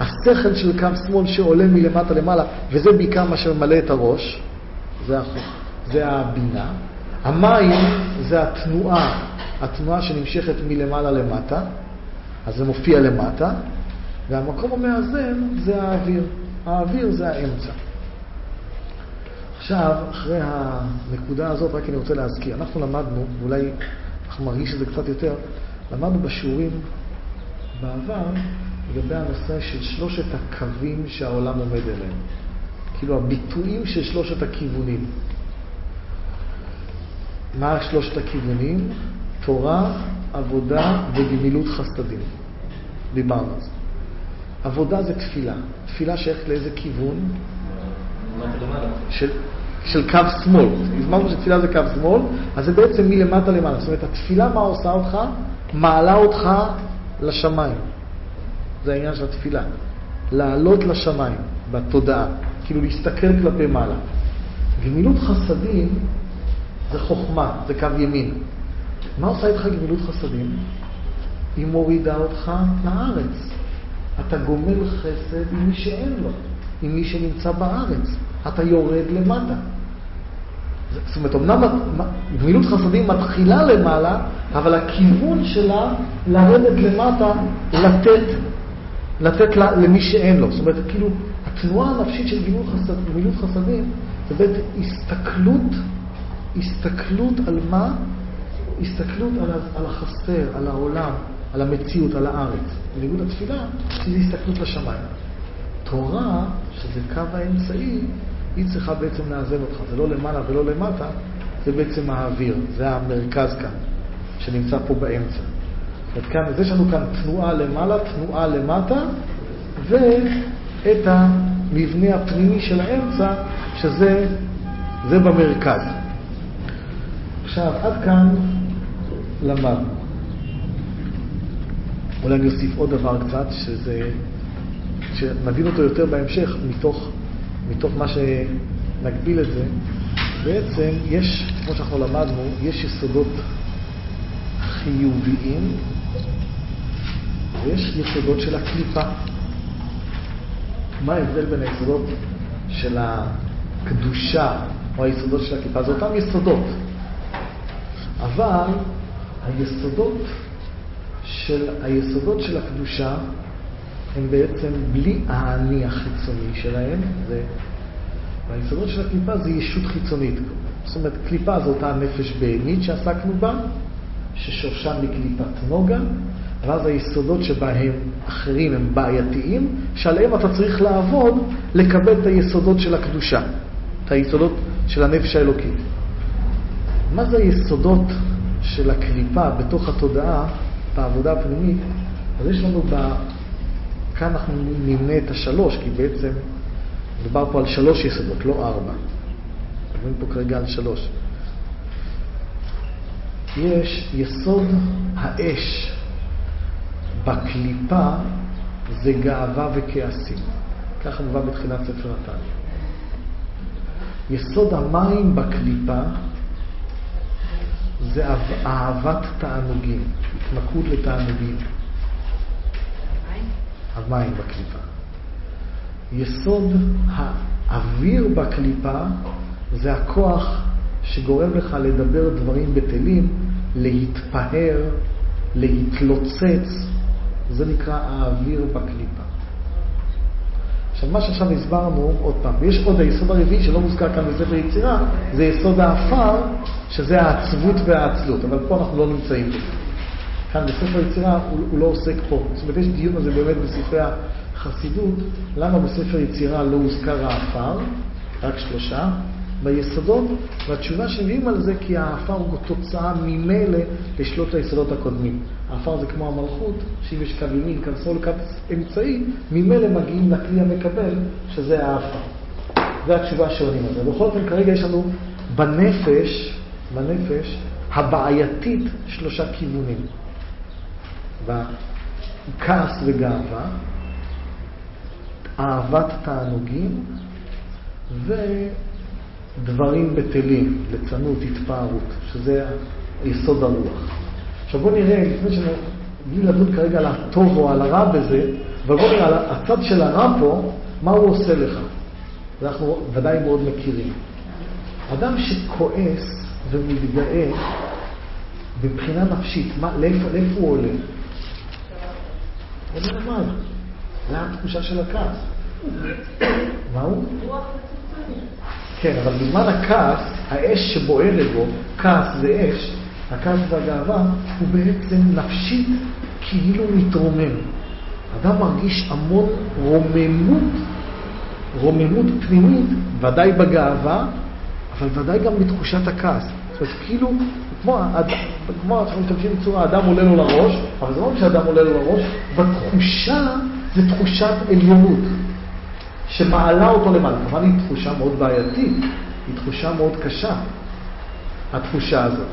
S1: השכל של קו שמאל שעולה מלמטה למעלה, וזה בעיקר מה שממלא את הראש, זה, החוכ... זה הבינה. המים זה התנועה, התנועה שנמשכת מלמעלה למטה, אז זה מופיע למטה, והמקום המאזן זה האוויר. האוויר זה האמצע. עכשיו, אחרי הנקודה הזאת, רק אני רוצה להזכיר, אנחנו למדנו, ואולי אנחנו מרגיש את זה קצת יותר, למדנו בשיעורים בעבר לגבי הנושא של שלושת הקווים שהעולם עומד אליהם. כאילו הביטויים של שלושת הכיוונים. מה שלושת הכיוונים? תורה, עבודה וגמילות חסדים. דיברנו על זה. עבודה זה תפילה. תפילה שייכת לאיזה כיוון? של, של קו שמאל. הסברנו שתפילה זה קו שמאל, אז זה בעצם מלמטה למעלה. זאת אומרת, התפילה, מה עושה אותך? מעלה אותך לשמיים. זה העניין של התפילה. לעלות לשמיים בתודעה, כאילו להסתכל כלפי מעלה. גמילות חסדים זה חוכמה, זה קו ימין. מה עושה איתך גמילות חסדים? היא מורידה אותך לארץ. אתה גומל חסד עם מי שאין לו, עם מי שנמצא בארץ. אתה יורד למטה. זאת אומרת, אמנם גמילות חסדים מתחילה למעלה, אבל הכיוון שלה לרדת למטה, לתת, לתת למי שאין לו. זאת אומרת, כאילו, התנועה הנפשית של גמילות, חסד, חסדים זה בעצם הסתכלות, הסתכלות על מה? הסתכלות על, על החסר, על העולם, על המציאות, על הארץ. בניגוד לתפילה, שזה הסתכלות לשמיים. תורה, שזה קו האמצעי, היא צריכה בעצם לאזן אותך. זה לא למעלה ולא למטה, זה בעצם האוויר, זה המרכז כאן, שנמצא פה באמצע. זאת כאן, אז יש לנו כאן תנועה למעלה, תנועה למטה, ואת המבנה הפנימי של האמצע, שזה זה במרכז. עכשיו, עד כאן למדנו. אולי אני אוסיף עוד דבר קצת, שזה, שנבין אותו יותר בהמשך, מתוך, מתוך מה שנגביל את זה. בעצם יש, כמו שאנחנו למדנו, יש יסודות חיוביים ויש יסודות של הקליפה. מה ההבדל בין היסודות של הקדושה או היסודות של הקליפה? זה אותם יסודות. אבל היסודות של, היסודות של הקדושה הם בעצם בלי האני החיצוני שלהם, זה, והיסודות של הקליפה זה ישות חיצונית. זאת אומרת, קליפה זו אותה נפש בהמית שעסקנו בה, ששורשם בקליפת נוגה, ואז היסודות שבהם אחרים הם בעייתיים, שעליהם אתה צריך לעבוד לקבל את היסודות של הקדושה, את היסודות של הנפש האלוקית. מה זה היסודות של הקליפה בתוך התודעה, בעבודה הפנימית? אז יש לנו ב... כאן אנחנו נמנה את השלוש, כי בעצם מדובר פה על שלוש יסודות, לא ארבע. מדברים פה כרגע על שלוש. יש יסוד האש בקליפה זה גאווה וכעסים. ככה מובא בתחילת ספר התניא. יסוד המים בקליפה זה אהבת תענוגים, התמכרות לתענוגים. המים בקליפה. יסוד האוויר בקליפה זה הכוח שגורם לך לדבר דברים בטלים, להתפאר, להתלוצץ, זה נקרא האוויר בקליפה. עכשיו, מה שעכשיו הסברנו, עוד פעם, ויש עוד היסוד הרביעי שלא מוזכר כאן בספר יצירה, זה יסוד האפר, שזה העצבות והעצלות, אבל פה אנחנו לא נמצאים בזה. כאן בספר יצירה הוא, הוא לא עוסק פה. זאת אומרת, יש דיון על זה באמת בספרי החסידות, למה בספר יצירה לא הוזכר האפר, רק שלושה, ביסודות, והתשובה שמביאים על זה כי העפר הוא תוצאה ממילא לשלוט היסודות הקודמים. העפר זה כמו המלכות, שאם יש קו ימין, קו שמאל, קו אמצעי, ממילא מגיעים לכלי המקבל, שזה העפר. זו התשובה שעונים על זה. בכל אופן, כרגע יש לנו בנפש, בנפש הבעייתית שלושה כיוונים. בכעס וגאווה, אהבת תענוגים ודברים בטלים, ליצנות, התפארות, שזה יסוד הרוח. עכשיו בואו נראה, לפני שאני... בלי לדון כרגע על הטוב או על הרע בזה, אבל בואו נראה על הצד של הרע פה, מה הוא עושה לך. ואנחנו ודאי מאוד מכירים. אדם שכועס ומתגאה מבחינה נפשית, מה, לאיפה, לאיפה הוא עולה? עולה למעלה. זה התחושה של הכעס. מה הוא? כן, אבל בזמן הכעס, האש שבוערת בו, כעס זה אש, הכעס והגאווה, הוא בעצם נפשית כאילו מתרומם. אדם מרגיש המון רוממות, רוממות פנימית, ודאי בגאווה, אבל ודאי גם בתחושת הכעס. זאת אומרת, כאילו, כמו, כמו אנחנו משתמשים בצורה, אדם עולה לו לראש, אבל זה לא רק שאדם עולה לו לראש, בתחושה זה תחושת עליונות, שמעלה אותו למעלה. כמובן היא תחושה מאוד בעייתית, היא תחושה מאוד קשה, התחושה הזאת.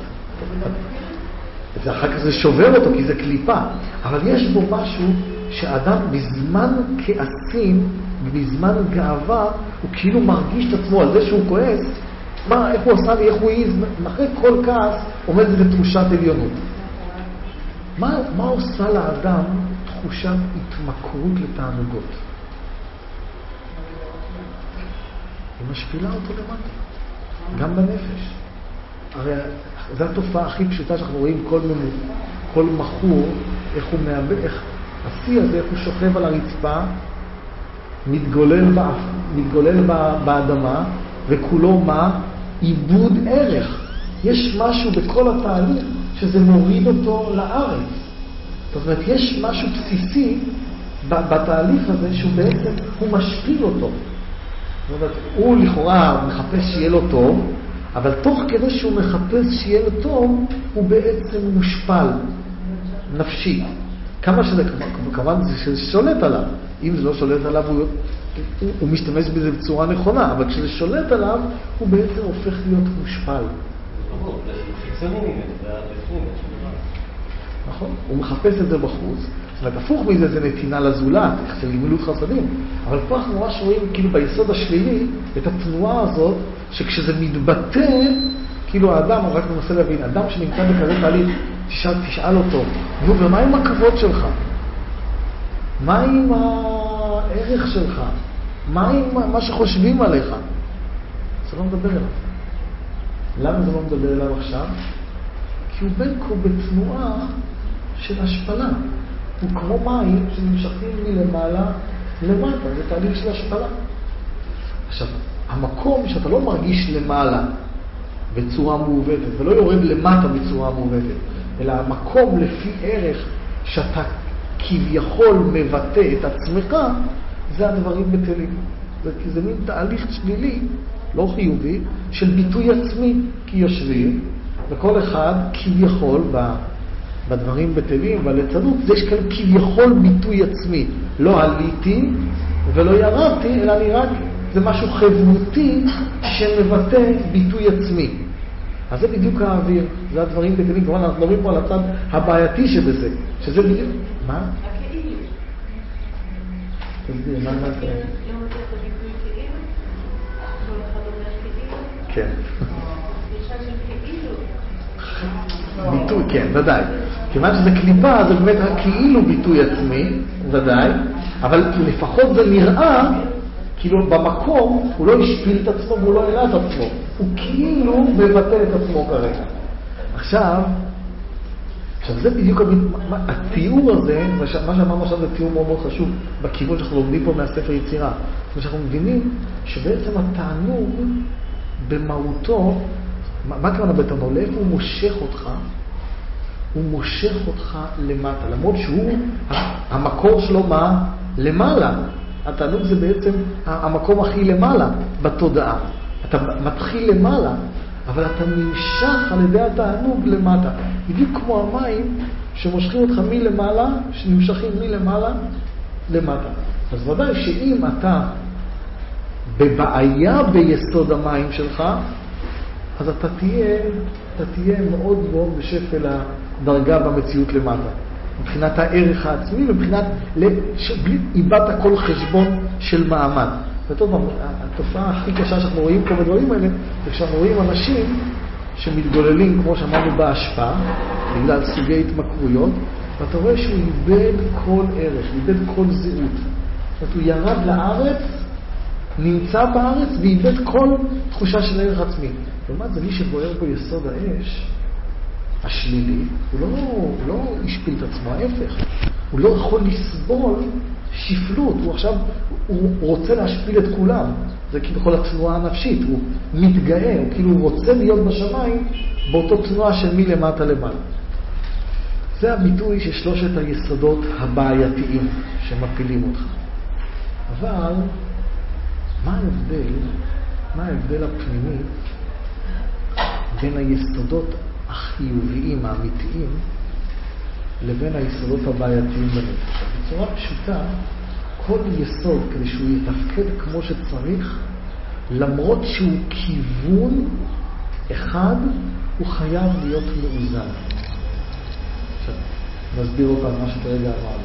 S1: ואחר כך זה שובר אותו, כי זה קליפה. אבל יש בו משהו שאדם בזמן כעסים, בזמן גאווה, הוא כאילו מרגיש את עצמו על זה שהוא כועס, מה, איך הוא עשה לי, איך הוא העיז, אחרי כל כעס עומדת בתחושת עליונות. מה, מה עושה לאדם תחושת התמכרות לתענוגות? היא משפילה אותו למטה, גם בנפש. הרי זו התופעה הכי פשוטה שאנחנו רואים כל, מיני, כל מכור, איך הוא מאבד, איך השיא הזה, איך הוא שוכב על הרצפה, מתגולל, בא, מתגולל באדמה, וכולו מה? עיבוד ערך. יש משהו בכל התהליך שזה מוריד אותו לארץ. זאת אומרת, יש משהו בסיסי בתהליך הזה שהוא בעצם, הוא משפיל אותו. זאת אומרת, הוא לכאורה מחפש שיהיה לו טוב, אבל תוך כדי שהוא מחפש שיהיה לו טוב, הוא בעצם מושפל, נפשי. כמה שזה, כמובן שזה שולט עליו. אם זה לא שולט עליו, הוא, הוא, הוא משתמש בזה בצורה נכונה, אבל כשזה שולט עליו, הוא בעצם הופך להיות מושפל. נכון, הוא מחפש את זה בחוץ. זאת אומרת, הפוך מזה זה נתינה לזולת, זה גמילות חסדים. אבל פה אנחנו ממש רואים, כאילו ביסוד השלילי, את התנועה הזאת, שכשזה מתבטא, כאילו האדם, רק מנסה להבין, אדם שנמצא בכזה תהליך, תשאל, תשאל אותו, נו, ומה עם הכבוד שלך? מה עם הערך שלך? מה עם מה שחושבים עליך? זה לא מדבר אליו. למה זה לא מדבר אליו עכשיו? כי הוא בין כה בתנועה של השפלה. הוא כמו מים שנמשכים מלמעלה למטה, זה תהליך של השפלה. עכשיו, המקום שאתה לא מרגיש למעלה בצורה מעוותת, ולא יורד למטה בצורה מעוותת, אלא המקום לפי ערך שאתה כביכול מבטא את עצמך, זה הדברים בטלים. זה, זה מין תהליך שלילי, לא חיובי, של ביטוי עצמי, כי יושבים, וכל אחד כביכול בדברים בטלים, בליצנות, יש כאן כביכול ביטוי עצמי. לא עליתי ולא ירדתי, אלא אני רק, זה משהו חברותי שמבטא ביטוי עצמי. אז זה בדיוק האוויר, זה הדברים בטלים. כמובן, אנחנו מדברים פה על הצד הבעייתי שבזה, שזה בדיוק... מה? תסביר, מה זה? כן. ביטוי, כן, ודאי. כיוון שזה קליפה, זה באמת רק כאילו ביטוי עצמי, ודאי, אבל לפחות זה נראה כאילו במקום הוא לא השפיל את עצמו והוא לא העלה את עצמו, הוא כאילו מבטא את עצמו כרגע. עכשיו, עכשיו זה בדיוק התיאור הזה, מה שאמרנו עכשיו זה תיאור מאוד מאוד חשוב בכיוון שאנחנו לומדים פה מהספר יצירה. זאת שאנחנו מבינים שבעצם התענוג במהותו, מה הכוונה בתענוג? לאיפה הוא מושך אותך? הוא מושך אותך למטה, למרות שהוא, המקור שלו מה? למעלה. התענוג זה בעצם המקום הכי למעלה בתודעה. אתה מתחיל למעלה, אבל אתה נמשך על ידי התענוג למטה. בדיוק כמו המים שמושכים אותך מלמעלה, שנמשכים מלמעלה למטה. אז ודאי שאם אתה בבעיה ביסוד המים שלך, אז אתה תהיה, אתה תהיה מאוד מאוד בשפל הדרגה במציאות למטה. מבחינת הערך העצמי ומבחינת, איבדת כל חשבון של מעמד. וטוב, התופעה הכי קשה שאנחנו רואים פה בדברים האלה, זה כשאנחנו רואים אנשים שמתגוללים, כמו שאמרנו, בהשפעה, בגלל סוגי התמכרויות, ואתה רואה שהוא איבד כל ערך, איבד כל זהות. זאת אומרת, הוא ירד לארץ, נמצא בארץ ואיבד כל תחושה של ערך עצמי. לעומת זה, מי שבוער בו יסוד האש, השלילי, הוא לא, לא השפיל את עצמו, ההפך. הוא לא יכול לסבול שפלות, הוא עכשיו, הוא רוצה להשפיל את כולם. זה כביכול התנועה הנפשית, הוא מתגאה, הוא כאילו רוצה להיות בשמיים באותו תנועה של מלמטה למעלה. זה הביטוי של שלושת היסודות הבעייתיים שמפילים אותך. אבל מה ההבדל, מה ההבדל הפנימי בין היסודות החיוביים, האמיתיים, לבין היסודות הבעייתיים בנפש. בצורה פשוטה, כל יסוד, כדי שהוא יתפקד כמו שצריך, למרות שהוא כיוון אחד, הוא חייב להיות מאוזן. עכשיו, נסביר אותם מה שכרגע אמרנו.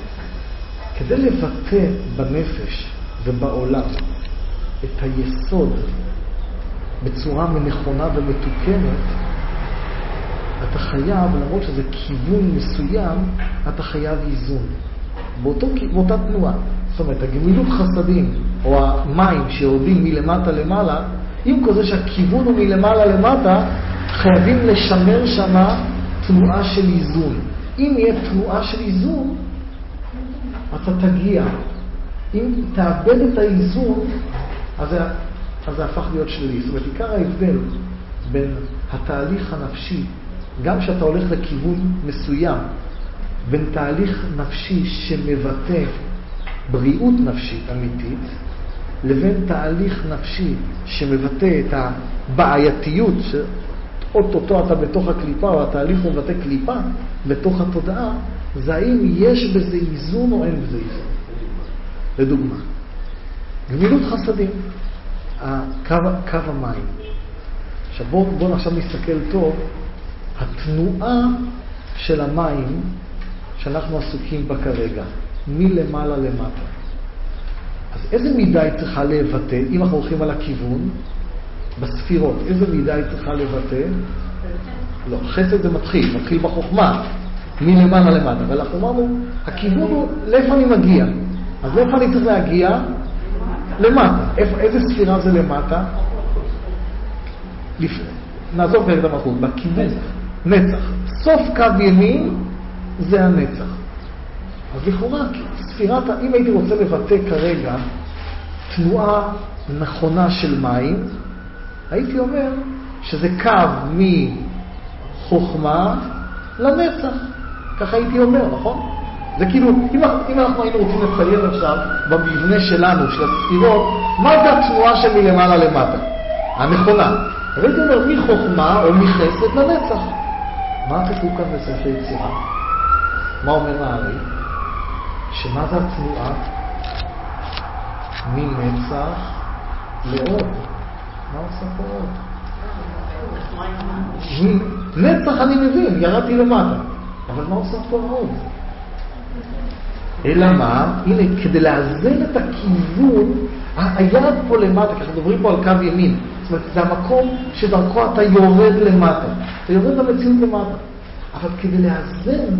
S1: כדי לבטא בנפש ובעולם את היסוד בצורה נכונה ומתוקנת, אתה חייב, למרות שזה כיוון מסוים, אתה חייב איזון. באותו, באותה תנועה. זאת אומרת, הגמילות חסדים, או המים שיורדים מלמטה למעלה, עם כל זה שהכיוון הוא מלמעלה למטה, חייבים לשמר שם תנועה של איזון. אם יהיה תנועה של איזון, אתה תגיע. אם תאבד את האיזון, אז זה, אז זה הפך להיות שלילי. זאת אומרת, עיקר ההבדל בין התהליך הנפשי גם כשאתה הולך לכיוון מסוים, בין תהליך נפשי שמבטא בריאות נפשית אמיתית, לבין תהליך נפשי שמבטא את הבעייתיות, שאו-טו-טו אתה בתוך הקליפה, או התהליך מבטא קליפה בתוך התודעה, זה האם יש בזה איזון או אין בזה איזון. לדוגמה, גמילות חסדים, קו, קו המים. עכשיו בואו בוא עכשיו נסתכל טוב התנועה של המים שאנחנו עסוקים בה כרגע, מלמעלה למטה. אז איזה מידה היא צריכה לבטא, אם אנחנו הולכים על הכיוון, בספירות, איזה מידה היא צריכה לבטא? לא, חסד זה מתחיל, מתחיל בחוכמה, מלמעלה למטה. אבל אנחנו אמרנו, הכיוון הוא לאיפה אני מגיע. אז לאיפה אני צריך להגיע? למטה. איזה ספירה זה למטה? לפני. נעזוב את המלכות, בכיוון. נצח. סוף קו ימין זה הנצח. אז לכאורה, ספירת, אם הייתי רוצה לבטא כרגע תנועה נכונה של מים, הייתי אומר שזה קו מחוכמה לנצח. ככה הייתי אומר, נכון? זה כאילו, אם, אם אנחנו היינו רוצים לצייר עכשיו במבנה שלנו, של הספירות, מה זה התנועה של מלמעלה למטה? הנכונה. אז הייתי אומר מחוכמה או מחסד לנצח. מה כתוב כאן בספר יצירה? מה אומר הארי? שמה זה התנועה מנצח לעוד? מה עושה פה עוד? נצח אני מבין, ירדתי למטה. אבל מה עושה פה עוד? אלא מה? הנה, כדי לאזן את הכיוון, היד פה למטה, אנחנו מדברים פה על קו ימין. זאת אומרת, זה המקום שדרכו אתה יורד למטה. אתה יורד למציאות למטה. אבל כדי לאזן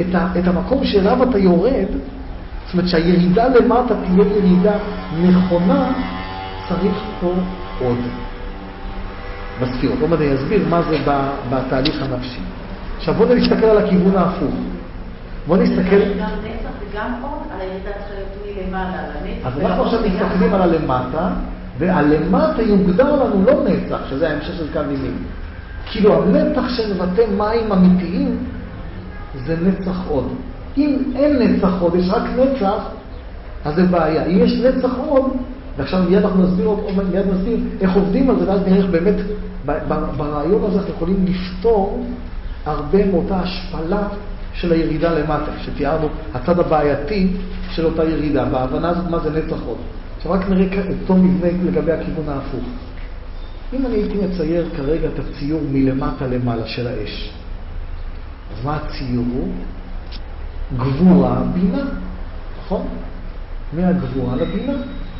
S1: את, ה, את המקום שאליו אתה יורד, זאת אומרת שהירידה למטה תהיה ירידה נכונה, צריך פה עוד בספירות. עוד מעט אני אסביר מה זה בתהליך הנפשי. עכשיו בואו נסתכל על הכיוון ההפוך. בואו נסתכל... אז אנחנו עכשיו מסתכלים על הלמטה, והלמטה יוגדר לנו לא נצח, שזה ההמשך של קו ימין. כאילו הנצח שמבטא מים אמיתיים זה נצח עוד. אם אין נצח עוד, יש רק נצח, אז זה בעיה. אם יש נצח עוד, ועכשיו מיד אנחנו נסביר, מיד נסביר איך עובדים על זה, ואז נראה איך באמת ברעיון הזה אנחנו יכולים לפתור הרבה מאותה השפלה של הירידה למטה, שתיארנו, הצד הבעייתי של אותה ירידה, בהבנה הזאת מה זה נצח עוד. עכשיו רק נראה אותו מבנה לגבי הכיוון ההפוך. אם אני הייתי מצייר כרגע את הציור מלמטה למעלה של האש, אז מה הציור הוא? גבורה, בינה, נכון? מהגבורה לבינה,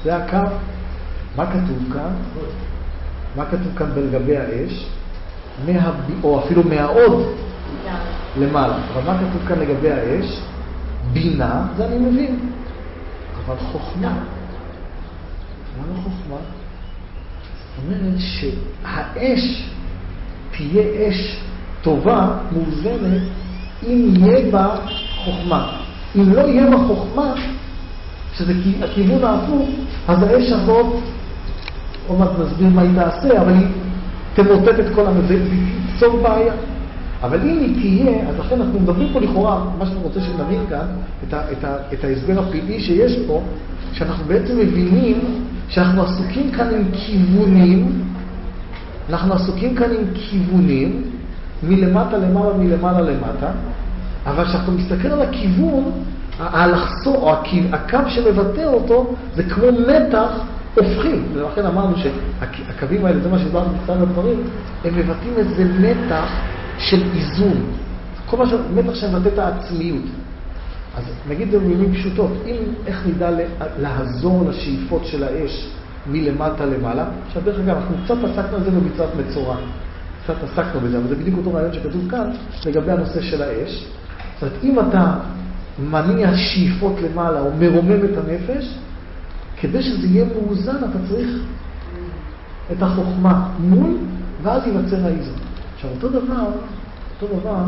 S1: זה הקו. מה כתוב כאן? מה כתוב כאן לגבי האש? מה, או אפילו מהעוד למעלה. אבל מה כתוב כאן לגבי האש? בינה, זה אני מבין. אבל חוכמה, מה לא חוכמה? זאת אומרת שהאש תהיה אש טובה, מאוזנת, אם יהיה בה חוכמה. אם לא יהיה בה חוכמה, שזה הכיוון ההפוך, אז האש הזאת, עוד מעט נסביר מה היא תעשה, אבל היא תמוטט את כל המזה, והיא תיצור בעיה. אבל אם היא תהיה, אז לכן אנחנו מדברים פה לכאורה, מה שאני רוצה שנבין כאן, את, ה, את, ה, את ההסבר הפלאי שיש פה, שאנחנו בעצם מבינים שאנחנו עסוקים כאן עם כיוונים, אנחנו עסוקים כאן עם כיוונים, מלמטה למעלה, מלמעלה למטה, אבל כשאנחנו מסתכל על הכיוון, האלכסון, או הקו שמבטא אותו, זה כמו מתח הופכים. ולכן אמרנו שהקווים האלה, זה מה שהסברנו בקצת הדברים, הם מבטאים איזה מתח של איזון. כל מה שמתח שמבטא את העצמיות. אז נגיד במילים פשוטות, אם איך נדע לעזור לשאיפות של האש מלמטה למעלה, עכשיו דרך אגב, אנחנו קצת עסקנו על זה במצוות מצורע. קצת עסקנו בזה, אבל זה בדיוק אותו רעיון שכתוב כאן לגבי הנושא של האש. זאת אומרת, אם אתה מניע שאיפות למעלה או מרומם את הנפש, כדי שזה יהיה מאוזן אתה צריך את החוכמה מול, ואז ייווצר האיזון. עכשיו, אותו דבר, אותו דבר,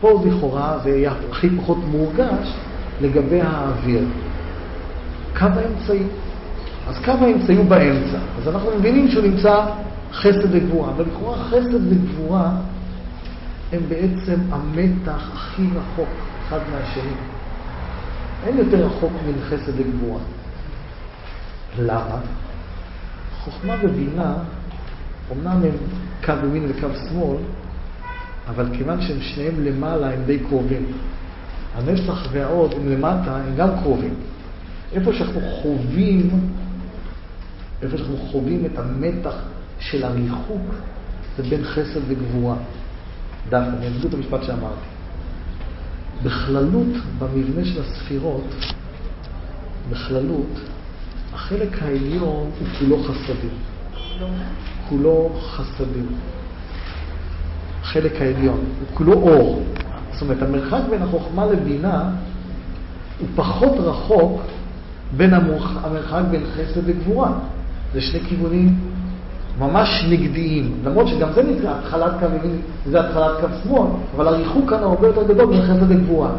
S1: פה לכאורה זה יהיה הכי פחות מורגש לגבי האוויר. קו האמצעי. אז קו האמצעי הוא באמצע. אז אנחנו מבינים שהוא נמצא חסד וגבורה. אבל לכאורה חסד וגבורה הם בעצם המתח הכי רחוק אחד מהשני. אין יותר רחוק מן חסד וגבורה. למה? חוכמה ובינה, אמנם הם קו ימין וקו שמאל, אבל כיוון שהם שניהם למעלה, הם די קרובים. הנצח והעוד הם למטה, הם גם קרובים. איפה שאנחנו חווים, איפה שאנחנו חווים את המתח של הריחוק, זה בין חסד וגבורה. דווקא, אני אסביר את המשפט שאמרתי. בכללות, במבנה של הספירות, בכללות, החלק העליון הוא כולו חסדים. כולו חסדים. החלק העליון, הוא כולו אור. זאת אומרת, המרחק בין החוכמה לבינה הוא פחות רחוק בין המרחק בין חסד לגבורה. זה שני כיוונים ממש נגדיים. למרות שגם זה נקרא התחלת קו ימין, זה התחלת קו שמאל, אבל הריחוק כאן הרבה יותר גדול בין חסד לגבורה.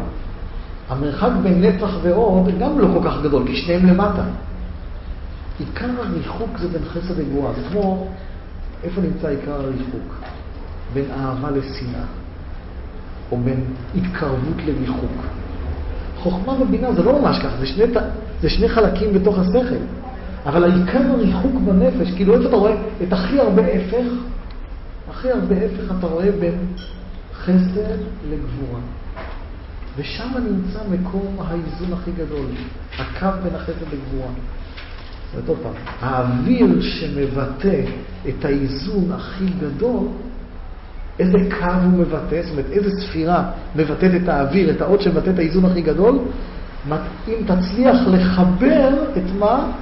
S1: המרחק בין נצח ועוד גם לא כל כך גדול, כי שניהם למטה. עיקר הריחוק זה בין חסד לגבורה. זה כמו, איפה נמצא עיקר הריחוק? בין אהבה לשנאה, או בין התקרבות לריחוק. חוכמה ובינה זה לא ממש ככה, זה זה שני חלקים בתוך השכל. אבל העיקר הריחוק בנפש, כאילו איפה אתה רואה את הכי הרבה הפך? הכי הרבה הפך אתה רואה בין חסד לגבורה. ושם נמצא מקום האיזון הכי גדול, הקו בין החסד לגבורה. זאת פעם, האוויר שמבטא את האיזון הכי גדול, איזה קו הוא מבטא, זאת אומרת, איזה ספירה מבטאת את האוויר, את האות שמבטא את האיזון הכי גדול, אם תצליח לחבר את מה?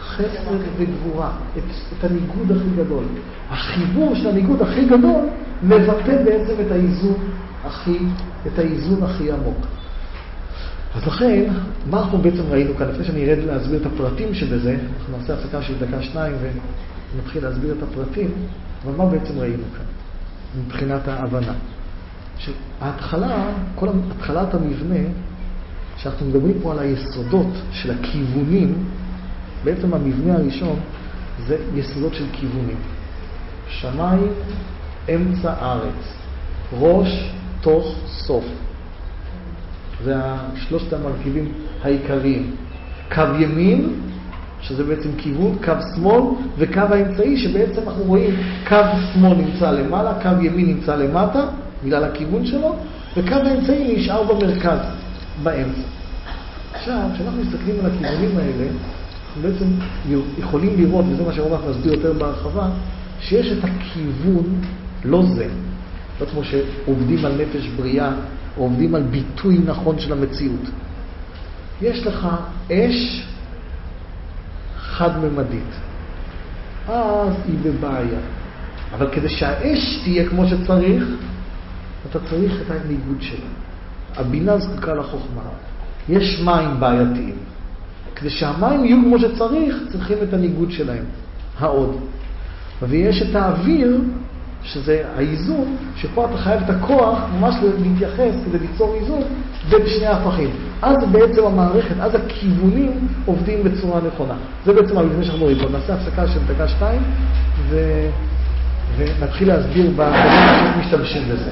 S1: חסד וגבורה, את, את הניגוד הכי גדול. החיבור של הניגוד הכי גדול מבטא בעצם את האיזון הכי, את האיזון הכי עמוק. אז לכן, מה אנחנו בעצם ראינו כאן? לפני שאני ארד להסביר את הפרטים שבזה, אנחנו נעשה הפסקה של דקה-שניים ונתחיל להסביר את הפרטים, אבל מה בעצם ראינו כאן, מבחינת ההבנה? שההתחלה, כל התחלת המבנה, שאנחנו מדברים פה על היסודות של הכיוונים, בעצם המבנה הראשון זה יסודות של כיוונים. שמיים, אמצע ארץ, ראש, תוך, סוף. זה שלושת המרכיבים העיקריים. קו ימין, שזה בעצם כיוון, קו שמאל, וקו האמצעי, שבעצם אנחנו רואים קו שמאל נמצא למעלה, קו ימין נמצא למטה, בגלל הכיוון שלו, וקו האמצעי נשאר במרכז, באמצע. עכשיו, כשאנחנו מסתכלים על הכיוונים האלה, אנחנו בעצם יכולים לראות, וזה מה שרומח מסביר יותר בהרחבה, שיש את הכיוון, לא זה, לא כמו שעובדים על נפש בריאה, או עובדים על ביטוי נכון של המציאות. יש לך אש חד-ממדית. אז היא בבעיה. אבל כדי שהאש תהיה כמו שצריך, אתה צריך את הניגוד שלה. הבינה זקוקה לחוכמה. יש מים בעייתיים. כדי שהמים יהיו כמו שצריך, צריכים את הניגוד שלהם, העוד. ויש את האוויר, שזה האיזון, שפה אתה חייב את הכוח ממש להתייחס כדי ליצור איזון בין שני ההפכים. אז בעצם המערכת, אז הכיוונים עובדים בצורה נכונה. זה בעצם המבנה שאנחנו רואים. בואו נעשה הפסקה של דקה שתיים ו... ונתחיל להסביר איך משתמשים בזה.